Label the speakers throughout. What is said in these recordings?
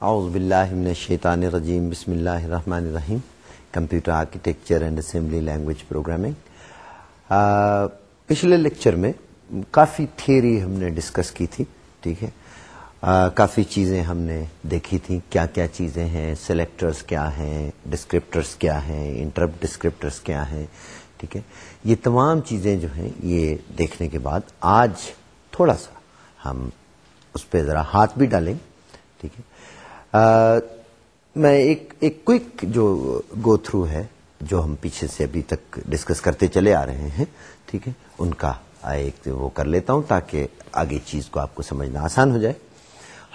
Speaker 1: اعوذ باللہ من الشیطان الرجیم بسم اللہ الرحمن الرحیم computer architecture and assembly language programming. پچھلے لیکچر میں کافی تھیری ہم نے ڈسکس کی تھی ٹھیک ہے۔ آ, کافی چیزیں ہم نے دیکھی تھیں کیا کیا چیزیں ہیں سلیکٹرز کیا ہیں ڈسکرپٹرز کیا ہیں انٹرپٹ ڈسکرپٹرز کیا ہیں ٹھیک ہے۔ یہ تمام چیزیں جو ہیں یہ دیکھنے کے بعد آج تھوڑا سا ہم اس پہ ذرا ہاتھ بھی ڈالیں ٹھیک ہے۔ میں ایک ایک کوئک جو گو تھرو ہے، جو ہم پیچھے سے ابھی تک ڈسکس کرتے چلے آ رہے ہیں، ٹھیک ہے؟ ان کا ایک وہ کر لیتا ہوں تاکہ آگے چیز کو آپ کو سمجھنا آسان ہو جائے۔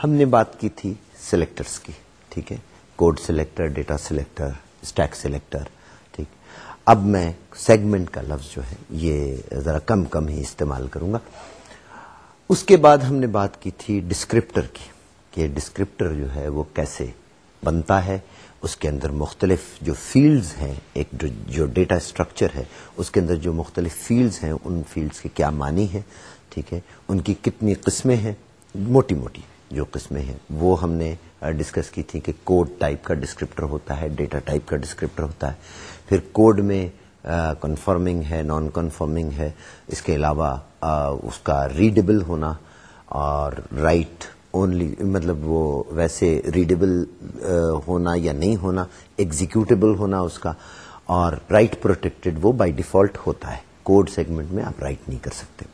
Speaker 1: ہم نے بات کی تھی سلیکٹرز کی، ٹھیک ہے؟ Code selector data selector stack selector ٹھیک۔ اب میں سیگمنٹ کا لفظ جو ہے، یہ ذرا کم کم ہی استعمال کروں گا۔ اس کے بعد ہم نے بات کی تھی ڈسکرپٹر کی۔ کہ ڈسکرپٹر جو ہے وہ کیسے بنتا ہے، اس کے اندر مختلف جو فیلڈز ہیں، ایک جو ڈیٹا اسٹرکچر ہے، اس کے اندر جو مختلف فیلڈز ہیں، ان فیلڈز کے کیا معنی ہیں، ٹھیک ہے؟ ان کی کتنی قسمیں ہیں، موٹی موٹی جو قسمیں ہیں۔ وہ ہم نے ڈسکس کی تھی کہ کوڈ ٹائپ کا ڈسکرپٹر ہوتا ہے ڈیٹا ٹائپ کا ڈسکرپٹر ہوتا ہے۔ پھر کوڈ میں کنفرمنگ ہے نان کنفرمنگ ہے، اس کے علاوہ اس کا ریڈیبل ہونا اور رائٹ اونلی مطلب وہ ویسے ریڈیبل ہونا یا نہیں ہونا ایگزیکیوٹیبل ہونا اس کا، اور رائٹ پروٹیکٹڈ وہ بائی ڈیفالٹ ہوتا ہے۔ کوڈ سیگمنٹ میں آپ رائٹ نہیں کر سکتے۔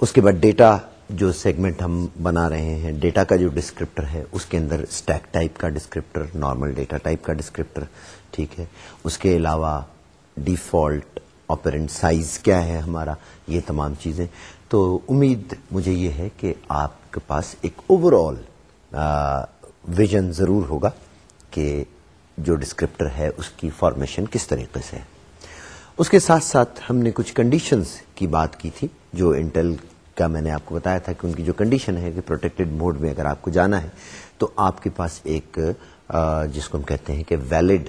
Speaker 1: اس کے بعد ڈیٹا جو سیگمنٹ ہم بنا رہے ہیں ڈیٹا کا جو ڈسکرپٹر ہے، اس کے اندر اسٹیک ٹائپ کا ڈسکرپٹر نارمل ڈیٹا ٹائپ کا ڈسکرپٹر ٹھیک ہے۔ اس کے علاوہ ڈیفالٹ آپرینٹ سائز کیا ہے ہمارا، یہ تمام چیزیں۔ تو امید مجھے یہ ہے کہ آپ کے پاس ایک اوور آل ویژن ضرور ہوگا کہ جو ڈسکرپٹر ہے، اس کی فارمیشن کس طریقے سے ہے۔ اس کے ساتھ ساتھ ہم نے کچھ کنڈیشنز کی بات کی تھی، جو انٹل کا میں نے آپ کو بتایا تھا کہ ان کی جو کنڈیشن ہے کہ پروٹیکٹڈ موڈ میں اگر آپ کو جانا ہے، تو آپ کے پاس ایک جس کو ہم کہتے ہیں کہ ویلڈ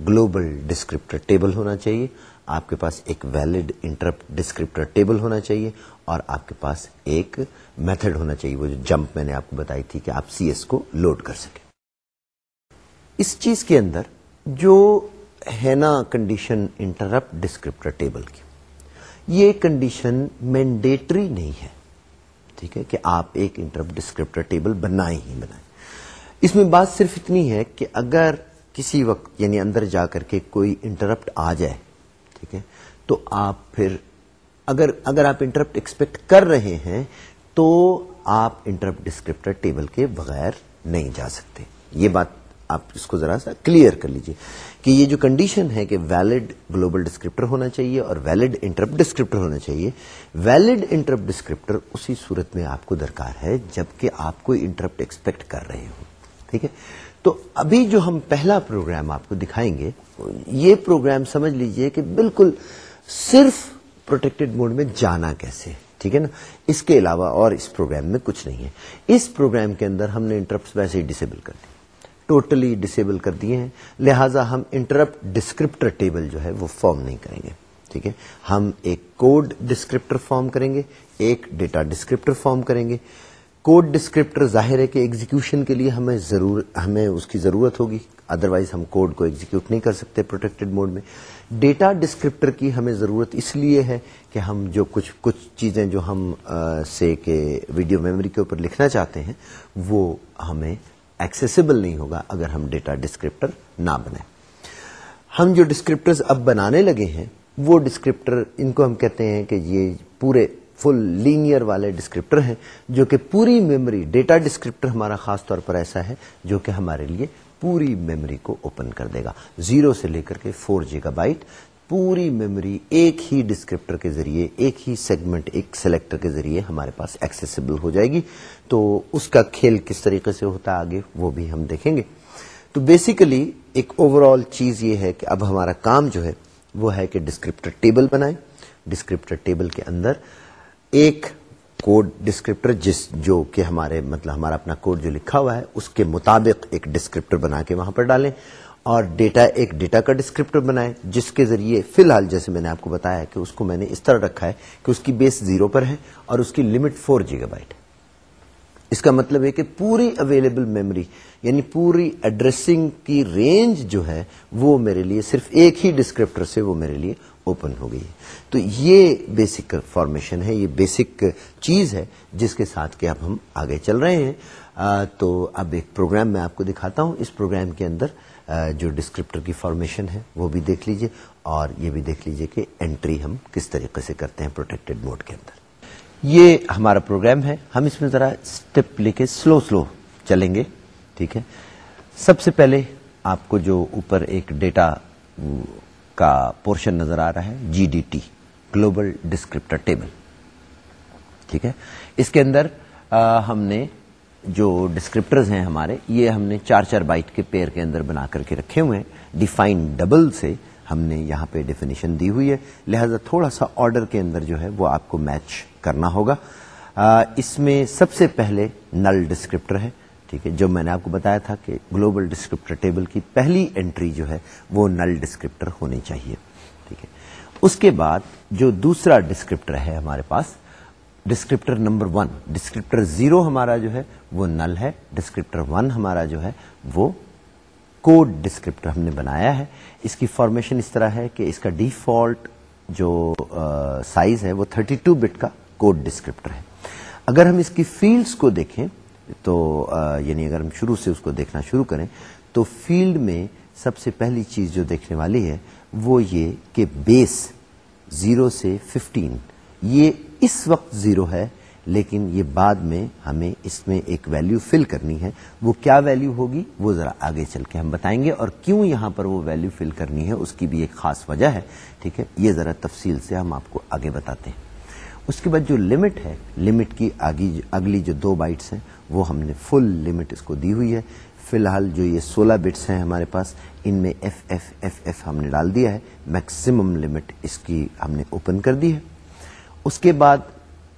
Speaker 1: گلوبل ڈسکرپٹر ٹیبل ہونا چاہیے۔ آپ کے پاس ایک ویلڈ انٹرپٹ ڈسکرپٹر ٹیبل ہونا چاہیے اور آپ کے پاس ایک میتھڈ ہونا چاہیے، وہ جو جمپ میں نے آپ کو بتائی تھی کہ آپ سی ایس کو لوڈ کر سکیں۔ اس چیز کے اندر جو ہے نا کنڈیشن انٹرپٹ ڈسکرپٹر ٹیبل کی، یہ کنڈیشن مینڈیٹری نہیں ہے۔ ٹھیک ہے؟ کہ آپ ایک انٹرپٹ ڈسکرپٹر ٹیبل بنائیں ہی بنائیں۔ اس میں بات صرف اتنی ہے کہ اگر کسی وقت یعنی اندر جا کر کے کوئی انٹرپٹ آ جائے ٹھیک ہے؟ تو آپ پھر اگر اگر آپ انٹرپٹ ایکسپیکٹ کر رہے ہیں، تو آپ انٹرپٹ ڈسکرپٹر ٹیبل کے بغیر نہیں جا سکتے۔ یہ بات آپ اس کو ذرا سا کلیئر کر لیجیے کہ یہ جو کنڈیشن ہے کہ ویلڈ گلوبل ڈسکرپٹر ہونا چاہیے اور ویلڈ انٹرپٹ ڈسکرپٹر ہونا چاہیے ویلڈ انٹرپٹ ڈسکرپٹر اسی صورت میں آپ کو درکار ہے جبکہ آپ کوئی انٹرپٹ ایکسپیکٹ کر رہے ہو ٹھیک ہے؟ تو ابھی جو ہم پہلا پروگرام آپ کو دکھائیں گے، یہ پروگرام سمجھ لیجیے کہ بالکل صرف پروٹیکٹڈ موڈ میں جانا کیسے ٹھیک ہے نا؟ اس کے علاوہ اور اس پروگرام میں کچھ نہیں ہے۔ اس پروگرام کے اندر ہم نے انٹرپٹ ویسے ہی ڈسیبل کر دی ٹوٹلی ڈسیبل کر دیے ہیں۔ لہٰذا ہم انٹرپٹ ڈسکرپٹر ٹیبل جو ہے وہ فارم نہیں کریں گے، ٹھیک ہے؟ ہم ایک کوڈ ڈسکرپٹر فارم کریں گے، ایک ڈیٹا ڈسکرپٹر فارم کریں گے۔ کوڈ ڈسکرپٹر ظاہر ہے کہ ایگزیکیوشن کے لیے ہمیں ضرور ہمیں اس کی ضرورت ہوگی۔ ادروائز ہم کوڈ کو ایگزیکیوٹ نہیں کر سکتے پروٹیکٹڈ موڈ میں۔ ڈیٹا ڈسکرپٹر کی ہمیں ضرورت اس لیے ہے کہ ہم جو کچھ کچھ چیزیں جو ہم سے کہ ویڈیو میموری کے اوپر لکھنا چاہتے ہیں، وہ ہمیں ایکسیسیبل نہیں ہوگا اگر ہم ڈیٹا ڈسکرپٹر نہ بنائیں۔ ہم جو ڈسکرپٹرز اب بنانے لگے ہیں، وہ ڈسکرپٹر ان کو ہم کہتے ہیں کہ یہ پورے فل لینئر والے ڈسکرپٹر ہیں، جو کہ پوری میموری ڈیٹا ڈسکرپٹر ہمارا خاص طور پر ایسا ہے، جو کہ ہمارے لیے پوری میموری کو اوپن کر دے گا۔ زیرو سے لے کر کے فور جی کا بائٹ پوری میموری ایک ہی ڈسکرپٹر کے ذریعے، ایک ہی سیگمنٹ ایک سلیکٹر کے ذریعے ہمارے پاس ایکسیسیبل ہو جائے گی۔ تو اس کا کھیل کس طریقے سے ہوتا ہے آگے، وہ بھی ہم دیکھیں گے۔ تو بیسیکلی ایک اوور آل چیز یہ ہے کہ اب ہمارا کام جو ہے، وہ ہے کہ ڈسکرپٹر ٹیبل بنائیں۔ ڈسکرپٹر ٹیبل کے اندر ایک کوڈ ڈسکرپٹر جس جو کہ ہمارے مطلب ہمارا اپنا کوڈ جو لکھا ہوا ہے، اس کے مطابق ایک ڈسکرپٹر بنا کے وہاں پر ڈالیں اور ڈیٹا ایک ڈیٹا کا ڈسکرپٹر بنائیں، جس کے ذریعے فی الحال جیسے میں نے آپ کو بتایا کہ اس کو میں نے اس طرح رکھا ہے کہ اس کی بیس زیرو پر ہے اور اس کی لمٹ فور جی بائٹ۔ اس کا مطلب ہے کہ پوری اویلیبل میموری یعنی پوری ایڈریسنگ کی رینج جو ہے وہ میرے لیے صرف ایک ہی ڈسکرپٹر سے وہ میرے لیے اوپن ہو گئی ہے۔ تو یہ بیسک فارمیشن ہے یہ بیسک چیز ہے جس کے ساتھ کہ اب ہم آگے چل رہے ہیں۔ آ, تو اب ایک پروگرام میں آپ کو دکھاتا ہوں۔ اس پروگرام کے اندر آ, جو ڈسکرپٹر کی فارمیشن ہے وہ بھی دیکھ لیجیے اور یہ بھی دیکھ لیجیے کہ انٹری ہم کس طریقے سے کرتے ہیں پروٹیکٹڈ موڈ کے اندر۔ یہ ہمارا پروگرام ہے۔ ہم اس میں ذرا اسٹیپ لے کے سلو سلو چلیں گے ٹھیک ہے؟ سب سے پہلے آپ کو جو اوپر ایک ڈیٹا کا پورشن نظر آ رہا ہے G D T global descriptor table ٹھیک ہے؟ اس کے اندر آ, ہم نے جو ڈسکرپٹرز ہیں ہمارے یہ ہم نے چار چار بائٹ کے پیر کے اندر بنا کر کے رکھے ہوئے ہیں۔ ڈیفائن ڈبل سے ہم نے یہاں پہ ڈیفینیشن دی ہوئی ہے۔ لہذا تھوڑا سا آرڈر کے اندر جو ہے وہ آپ کو میچ کرنا ہوگا۔ آ, اس میں سب سے پہلے نل ڈسکرپٹر ہے۔ ٹھیک ہے، جو میں نے آپ کو بتایا تھا کہ گلوبل ڈسکرپٹر ٹیبل کی پہلی انٹری جو ہے وہ نل ڈسکرپٹر ہونی چاہیے، ٹھیک ہے۔ اس کے بعد جو دوسرا ڈسکرپٹر ہے ہمارے پاس، descriptor number one, descriptor zero ہمارا جو ہے وہ نل ہے، ڈسکرپٹر ون ہمارا جو ہے وہ کوڈ ڈسکرپٹر ہم نے بنایا ہے۔ اس کی فارمیشن اس طرح ہے کہ اس کا ڈیفالٹ جو سائز ہے وہ 32 بٹ کا کوڈ ڈسکرپٹر ہے۔ اگر ہم اس کی فیلڈز کو دیکھیں تو یعنی اگر ہم شروع سے اس کو دیکھنا شروع کریں، تو فیلڈ میں سب سے پہلی چیز جو دیکھنے والی ہے، وہ یہ کہ بیس زیرو سے ففٹین، یہ اس وقت زیرو ہے، لیکن یہ بعد میں ہمیں اس میں ایک ویلیو فل کرنی ہے۔ وہ کیا ویلیو ہوگی؟ وہ ذرا آگے چل کے ہم بتائیں گے، اور کیوں یہاں پر وہ ویلیو فل کرنی ہے، اس کی بھی ایک خاص وجہ ہے، ٹھیک ہے؟ یہ ذرا تفصیل سے ہم آپ کو آگے بتاتے ہیں۔ اس کے بعد جو لمٹ ہے لمٹ کی اگلی جو دو بائٹس ہیں، وہ ہم نے فل لمٹ اس کو دی ہوئی ہے. فی الحال جو یہ سولہ بٹس ہیں ہمارے پاس، ان میں ایف ایف ایف ایف ہم نے ڈال دیا ہے. میکسیمم لمٹ اس کی ہم نے اوپن کر دی ہے. اس کے بعد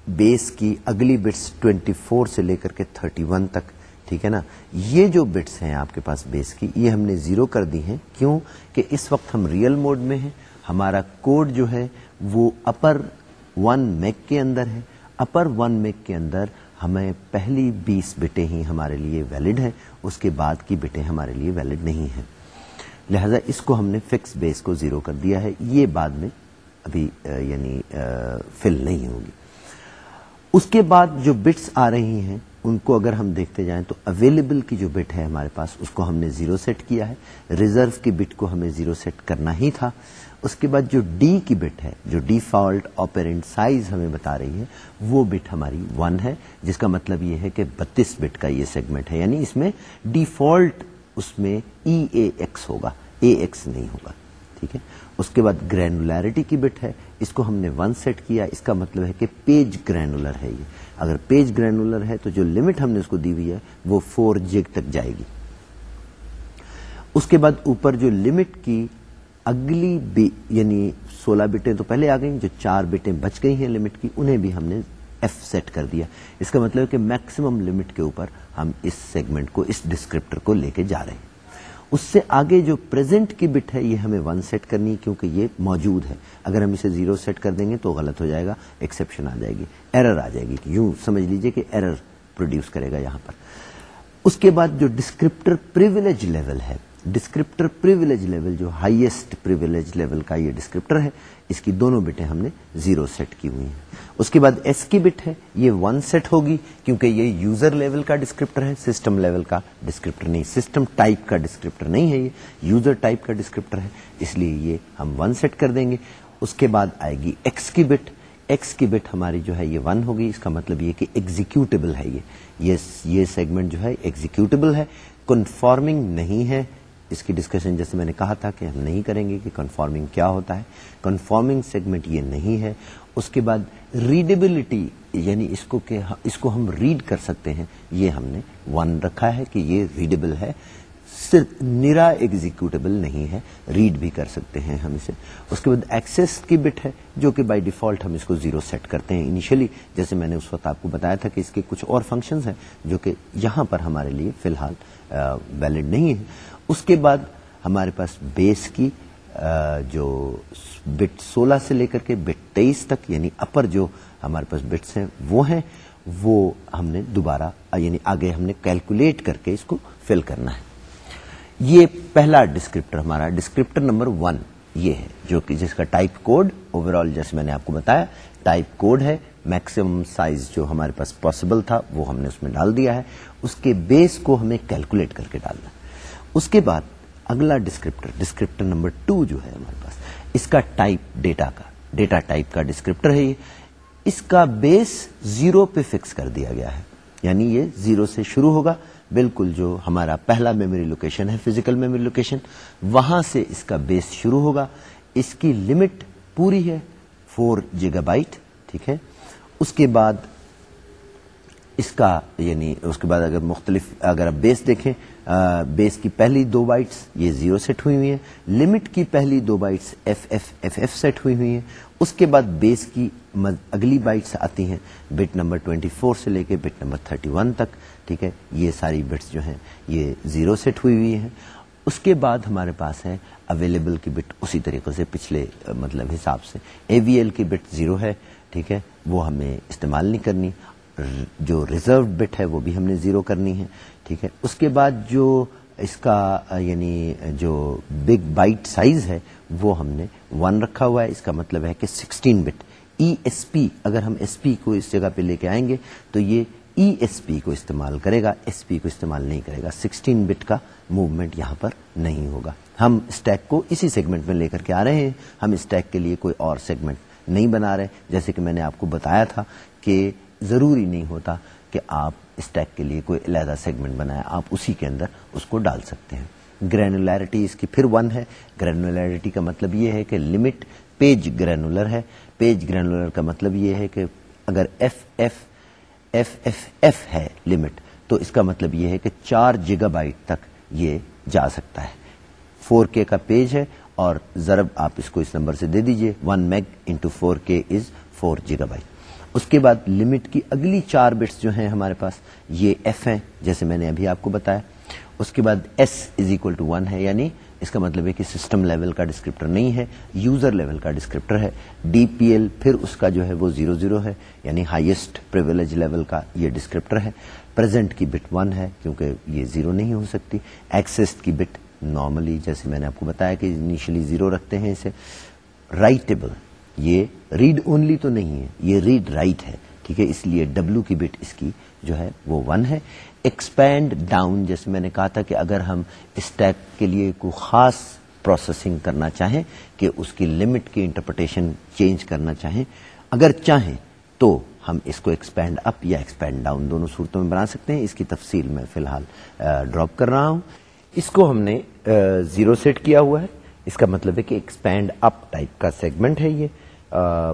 Speaker 1: بیس کی اگلی بٹس 24 سے لے کر کے 31 تک، ٹھیک ہے نا؟ یہ جو بٹس ہیں آپ کے پاس بیس کی، یہ ہم نے زیرو کر دی ہیں. کیوں؟ کہ اس وقت ہم ریئل موڈ میں ہیں. ہمارا کوڈ جو ہے وہ اپر ون میک کے اندر ہے۔ اپر ون میک کے اندر ہمیں پہلی بیس بٹیں ہی ہمارے لیے ویلڈ ہیں، اس کے بعد کی بٹیں ہمارے لیے ویلڈ نہیں ہیں۔ لہذا اس کو ہم نے فکس بیس کو زیرو کر دیا ہے۔ یہ بعد میں ابھی یعنی فل نہیں ہوگی۔ اس کے بعد جو بٹس آ رہی ہیں، ان کو اگر ہم دیکھتے جائیں تو اویلیبل کی جو بٹ ہے ہمارے پاس، اس کو ہم نے زیرو سیٹ کیا ہے۔ ریزرو کی بٹ کو ہمیں زیرو سیٹ کرنا ہی تھا۔ اس کے بعد جو ڈی کی بٹ ہے، جو ڈیفالٹ آپرینٹ سائز ہمیں بتا رہی ہے، وہ بٹ ہماری ون ہے، جس کا مطلب یہ ہے کہ بتیس بٹ کا یہ سیگمنٹ ہے۔ یعنی اس میں ڈیفالٹ اس میں ای اے ایکس ہوگا۔ اے ایکس نہیں ہوگا۔ ٹھیک ہے؟ اس کے بعد گرینولیرٹی کی بٹ ہے۔ اس کو ہم نے ون سیٹ کیا۔ اس کا مطلب ہے کہ پیج گرینولر ہے یہ۔ اگر پیج گرینولر ہے تو جو لمٹ ہم نے اس کو دی ہوئی ہے، وہ فور جگ تک جائے گی۔ اس کے بعد اوپر جو لمٹ کی اگلی بی یعنی سولہ بٹیں تو پہلے آ گئیں، جو چار بٹیں بچ گئی ہیں لمٹ کی، انہیں بھی ہم نے ایف سیٹ کر دیا۔ اس کا مطلب ہے کہ میکسیمم لمٹ کے اوپر ہم اس سیگمنٹ کو، اس ڈسکرپٹر کو لے کے جا رہے ہیں۔ اس سے آگے جو پریزنٹ کی بٹ ہے، یہ ہمیں ون سیٹ کرنی کیونکہ یہ موجود ہے۔ اگر ہم اسے زیرو سیٹ کر دیں گے تو غلط ہو جائے گا ایکسپشن آ جائے گی ایرر آ جائے گی یوں سمجھ لیجیے کہ ایرر پروڈیوس کرے گا یہاں پر۔ اس کے بعد جو ڈسکرپٹر پریویلیج لیول ہے ڈسکرپٹر پریویلیج لیول جو ہائیسٹ پریویلیج لیول کا یہ ڈسکرپٹر ہے، اس کی دونوں بٹیں ہم نے زیرو سیٹ کی ہوئی ہیں۔ اس کے بعد ایس کی بٹ ہے، یہ ون سیٹ ہوگی، کیونکہ یہ یوزر لیول کا ڈسکرپٹر ہے سسٹم لیول کا ڈسکرپٹر نہیں سسٹم ٹائپ کا ڈسکرپٹر نہیں ہے یہ یوزر ٹائپ کا ڈسکرپٹر ہے، اس لیے یہ ہم ون سیٹ کر دیں گے۔ اس کے بعد آئے گی ایکس کی بٹ۔ ایکس کی بٹ ہماری جو ہے یہ ون ہوگی، اس کا مطلب یہ کہ ایگزیکیوٹیبل ہے یہ۔ یہ سیگمنٹ جو ہے ایگزیکیوٹیبل ہے کنفارمنگ نہیں ہے۔ اس کی ڈسکشن جیسے میں نے کہا تھا کہ ہم نہیں کریں گے کہ کنفارمنگ کیا ہوتا ہے۔ کنفارمنگ سیگمنٹ یہ نہیں ہے۔ اس کے بعد ریڈیبلٹی یعنی اس کو کہ اس کو ہم ریڈ کر سکتے ہیں۔ یہ ہم نے ون رکھا ہے کہ یہ ریڈیبل ہے۔ صرف نرا ایگزیکٹیبل نہیں ہے۔ ریڈ بھی کر سکتے ہیں ہم اسے۔ اس کے بعد ایکسس کی بٹ ہے، جو کہ بائی ڈیفالٹ ہم اس کو زیرو سیٹ کرتے ہیں انیشلی جیسے میں نے اس وقت آپ کو بتایا تھا کہ اس کے کچھ اور فنکشنز ہیں جو کہ یہاں پر ہمارے لیے فی الحال ویلڈ نہیں ہے اس کے بعد ہمارے پاس بیس کی جو بٹ سولہ سے لے کر کے بٹ تیئیس تک یعنی اپر جو ہمارے پاس بٹس ہیں، وہ ہیں، وہ ہم نے دوبارہ یعنی آگے ہم نے کیلکولیٹ کر کے اس کو فل کرنا ہے۔ یہ پہلا ڈسکرپٹر ہمارا، ڈسکرپٹر نمبر ون یہ ہے، جو کہ جس کا ٹائپ کوڈ اوور آل جیسے میں نے آپ کو بتایا، ٹائپ کوڈ ہے میکسیمم سائز جو ہمارے پاس پاسبل تھا، وہ ہم نے اس میں ڈال دیا ہے۔ اس کے بیس کو ہمیں کیلکولیٹ کر کے ڈالنا ہے۔ اس کے بعد اگلا ڈسکرپٹر ڈسکرپٹر نمبر ٹو جو ہے ہمارے پاس، اس کا ٹائپ ڈیٹا کا ڈیٹا ٹائپ کا ڈسکرپٹر ہے یہ۔ اس کا بیس زیرو پہ فکس کر دیا گیا ہے۔ یعنی یہ زیرو سے شروع ہوگا۔ بالکل جو ہمارا پہلا میموری لوکیشن ہے فزیکل میموری لوکیشن وہاں سے اس کا بیس شروع ہوگا۔ اس کی لمٹ پوری ہے فور جیگا بائٹ ٹھیک ہے۔ اس کے بعد اس کا یعنی اس کے بعد اگر مختلف، اگر آپ بیس دیکھیں بیس کی پہلی دو بائٹس یہ زیرو سیٹ ہوئی ہوئی ہیں، لمٹ کی پہلی دو bytes F F F F set ہوئی ہوئی ہیں، اس کے بعد بیس کی اگلی بائٹس آتی ہیں بٹ نمبر 24 سے لے کے بٹ نمبر 31 تک، ٹھیک ہے؟ یہ ساری بٹس جو ہیں یہ زیرو سیٹ ہوئی ہوئی ہیں۔ اس کے بعد ہمارے پاس ہے اویلیبل کی بٹ اسی طریقے سے پچھلے مطلب حساب سے۔ اے وی ایل کی بٹ زیرو ہے، ٹھیک ہے؟ وہ ہمیں استعمال نہیں کرنی۔ جو ریزرو بٹ ہے وہ بھی ہم نے زیرو کرنی ہے۔ ٹھیک ہے۔ اس کے بعد جو اس کا یعنی جو بگ بائٹ سائز ہے، وہ ہم نے ون رکھا ہوا ہے۔ اس کا مطلب ہے کہ sixteen bit E S P اگر ہم ایس پی کو اس جگہ پہ لے کے آئیں گے، تو یہ ای ایس پی کو استعمال کرے گا۔ ایس پی کو استعمال نہیں کرے گا۔ سکسٹین بٹ کا موومنٹ یہاں پر نہیں ہوگا۔ ہم اسٹیک کو اسی سیگمنٹ میں لے کر کے آ رہے ہیں۔ ہم اسٹیک کے لیے کوئی اور سیگمنٹ نہیں بنا رہے۔ جیسے کہ میں نے آپ کو بتایا تھا کہ ضروری نہیں ہوتا کہ آپ اسٹیک کے لیے کوئی علیحدہ سیگمنٹ بنائے آپ اسی کے اندر اس کو ڈال سکتے ہیں۔ گرینولیرٹی اس کی پھر ون ہے۔ گرینولیرٹی کا مطلب یہ ہے کہ لمٹ پیج گرینولر ہے۔ پیج گرینولر کا مطلب یہ ہے کہ اگر F F F F F ہے لمٹ، تو اس کا مطلب یہ ہے کہ چار جیگا بائٹ تک یہ جا سکتا ہے۔ فور کے کا پیج ہے اور ضرب آپ اس کو اس نمبر سے دے دیجیے۔ One meg into four K is four gigabyte byte اس کے بعد لمٹ کی اگلی چار بٹس جو ہیں ہمارے پاس، یہ ایف ہیں، جیسے میں نے ابھی آپ کو بتایا۔ اس کے بعد S is equal to one ہے یعنی اس کا مطلب ہے کہ سسٹم لیول کا ڈسکرپٹر نہیں ہے یوزر لیول کا ڈسکرپٹر ہے۔ ڈی پی ایل پھر اس کا جو ہے وہ زیرو زیرو ہے یعنی ہائیسٹ پریویلیج لیول کا یہ ڈسکرپٹر ہے۔ پرزینٹ کی بٹ ون ہے، کیونکہ یہ زیرو نہیں ہو سکتی۔ ایکسس کی بٹ نارملی جیسے میں نے آپ کو بتایا کہ انیشلی زیرو رکھتے ہیں اسے۔ رائٹیبل یہ ریڈ اونلی تو نہیں ہے، یہ ریڈ رائٹ ہے، ٹھیک ہے؟ اس لیے ڈبلو کی بٹ اس کی جو ہے وہ ون ہے۔ ایکسپینڈ ڈاؤن جیسے میں نے کہا تھا کہ اگر ہم اسٹیک کے لیے کوئی خاص پروسیسنگ کرنا چاہیں، کہ اس کی لمٹ کی انٹرپریٹیشن چینج کرنا چاہیں، اگر چاہیں تو ہم اس کو ایکسپینڈ اپ یا ایکسپینڈ ڈاؤن دونوں صورتوں میں بنا سکتے ہیں۔ اس کی تفصیل میں فی الحال ڈراپ کر رہا ہوں۔ اس کو ہم نے زیرو سیٹ کیا ہوا ہے۔ اس کا مطلب ہے کہ ایکسپینڈ اپ ٹائپ کا سیگمنٹ ہے یہ۔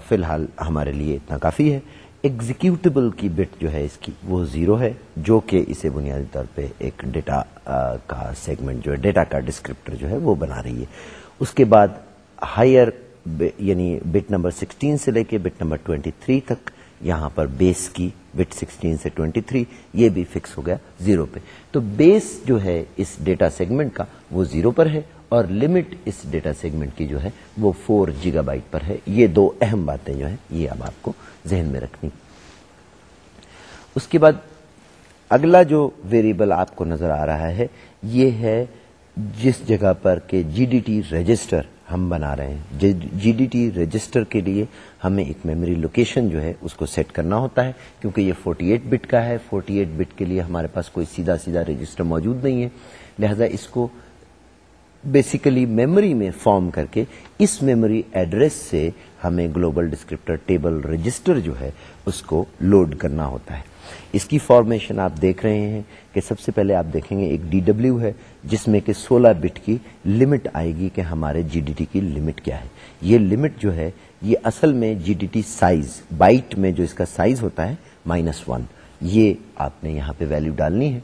Speaker 1: فی الحال ہمارے لیے اتنا کافی ہے۔ ایگزیکیوٹیبل کی بٹ جو ہے اس کی وہ زیرو ہے، جو کہ اسے بنیادی طور پہ ایک ڈیٹا کا سیگمنٹ جو ہے ڈیٹا کا ڈسکرپٹر جو ہے وہ بنا رہی ہے۔ اس کے بعد ہائر یعنی بٹ نمبر سکسٹین سے لے کے بٹ نمبر ٹوینٹی تھری تک یہاں پر بیس کی بٹ سکسٹین سے ٹوینٹی تھری، یہ بھی فکس ہو گیا زیرو پہ۔ تو بیس جو ہے اس ڈیٹا سیگمنٹ کا وہ زیرو پر ہے اور لمٹ اس ڈیٹا سیگمنٹ کی جو ہے وہ فور جیگا بائٹ پر ہے۔ یہ دو اہم باتیں جو ہیں، یہ اب آپ کو ذہن میں رکھنی۔ اس کے بعد اگلا جو ویریبل آپ کو نظر آ رہا ہے، یہ ہے جس جگہ پر کہ جی ڈی ٹی رجسٹر ہم بنا رہے ہیں۔ G-, G D T register کے لیے ہمیں ایک میموری لوکیشن جو ہے اس کو سیٹ کرنا ہوتا ہے، کیونکہ یہ 48 بٹ کا ہے۔ 48 بٹ کے لیے ہمارے پاس کوئی سیدھا سیدھا رجسٹر موجود نہیں ہے۔ لہذا اس کو بیسیکلی میموری میں فارم کر کے اس میموری ایڈریس سے ہمیں گلوبل ڈسکرپٹر ٹیبل رجسٹر جو ہے اس کو لوڈ کرنا ہوتا ہے۔ اس کی فارمیشن آپ دیکھ رہے ہیں کہ سب سے پہلے آپ دیکھیں گے ایک ڈی ڈبلو ہے، جس میں کہ سولہ بٹ کی لمٹ آئے گی کہ ہمارے جی ڈی ٹی کی لمٹ کیا ہے۔ یہ لمٹ جو ہے، یہ اصل میں G D T size byte میں جو اس کا سائز ہوتا ہے مائنس ون یہ آپ نے یہاں پہ ویلو ڈالنی ہے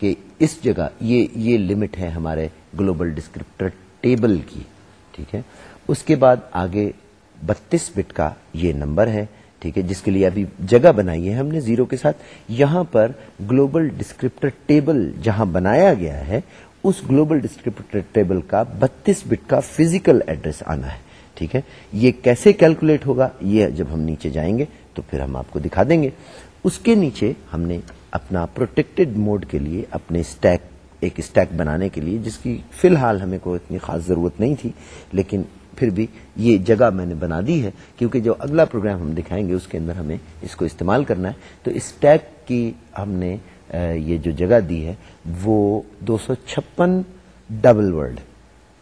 Speaker 1: کہ اس جگہ یہ یہ لمٹ ہے ہمارے گلوبل ڈسکرپٹر ٹیبل کی، ٹھیک ہے؟ اس کے بعد آگے بتیس بٹ کا یہ نمبر ہے۔ ٹھیک ہے، جس کے لیے ابھی جگہ بنائی ہے، ہم نے زیرو کے ساتھ یہاں پر گلوبل ڈسکرپٹر ٹیبل جہاں بنایا گیا ہے، اس گلوبل ڈسکرپٹر ٹیبل کا بتیس بٹ کا فزیکل ایڈریس آنا ہے، ٹھیک ہے؟ یہ کیسے کیلکولیٹ ہوگا، یہ جب ہم نیچے جائیں گے تو پھر ہم آپ کو دکھا دیں گے۔ اس کے نیچے ہم نے اپنا پروٹیکٹڈ موڈ کے لیے، اپنے اسٹیک ایک اسٹیک بنانے کے لیے، جس کی فی الحال ہمیں کوئی اتنی خاص ضرورت نہیں تھی، لیکن پھر بھی یہ جگہ میں نے بنا دی ہے، کیونکہ جو اگلا پروگرام ہم دکھائیں گے، اس کے اندر ہمیں اس کو استعمال کرنا ہے۔ تو اسٹیک کی ہم نے یہ جو جگہ دی ہے، وہ دو سو چھپن ڈبل ورڈ،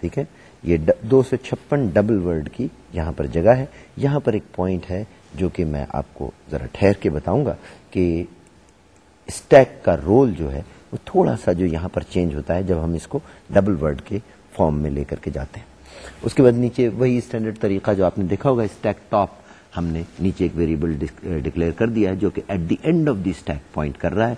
Speaker 1: ٹھیک ہے؟ یہ دو سو چھپن ڈبل ورڈ کی یہاں پر جگہ ہے۔ یہاں پر ایک پوائنٹ ہے، جو کہ میں آپ کو ذرا ٹھہر کے بتاؤں گا کہ اسٹیک کا رول جو ہے، وہ تھوڑا سا جو یہاں پر چینج ہوتا ہے جب ہم اس کو ڈبل ورڈ کے فارم میں لے کر کے جاتے ہیں۔ اس کے بعد نیچے وہی اسٹینڈرڈ طریقہ جو آپ نے دیکھا ہوگا اسٹیک ٹاپ ہم نے نیچے ایک ویریبل ڈکلیئر کر دیا ہے جو کہ at the end of the stack point کر رہا ہے۔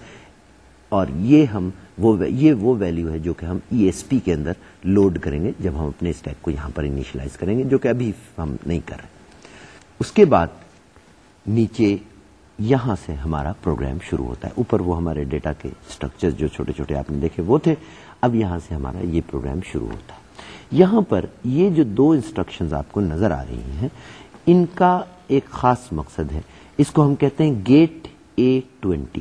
Speaker 1: اور یہ ہم وہ یہ وہ ویلو ہے جو کہ ہم ای ایس پی کے اندر لوڈ کریں گے جب ہم اپنے اسٹیک کو یہاں پر انیشلائز کریں گے، جو کہ ابھی ہم نہیں کر رہے۔ اس کے بعد نیچے یہاں سے ہمارا پروگرام شروع ہوتا ہے۔ اوپر وہ ہمارے ڈیٹا کے اسٹرکچر جو چھوٹے چھوٹے آپ نے دیکھے وہ تھے، اب یہاں سے ہمارا یہ پروگرام شروع ہوتا ہے۔ یہاں پر یہ جو دو انسٹرکشن آپ کو نظر آ رہی ہیں، ان کا ایک خاص مقصد ہے۔ اس کو ہم کہتے ہیں گیٹ اے ٹوینٹی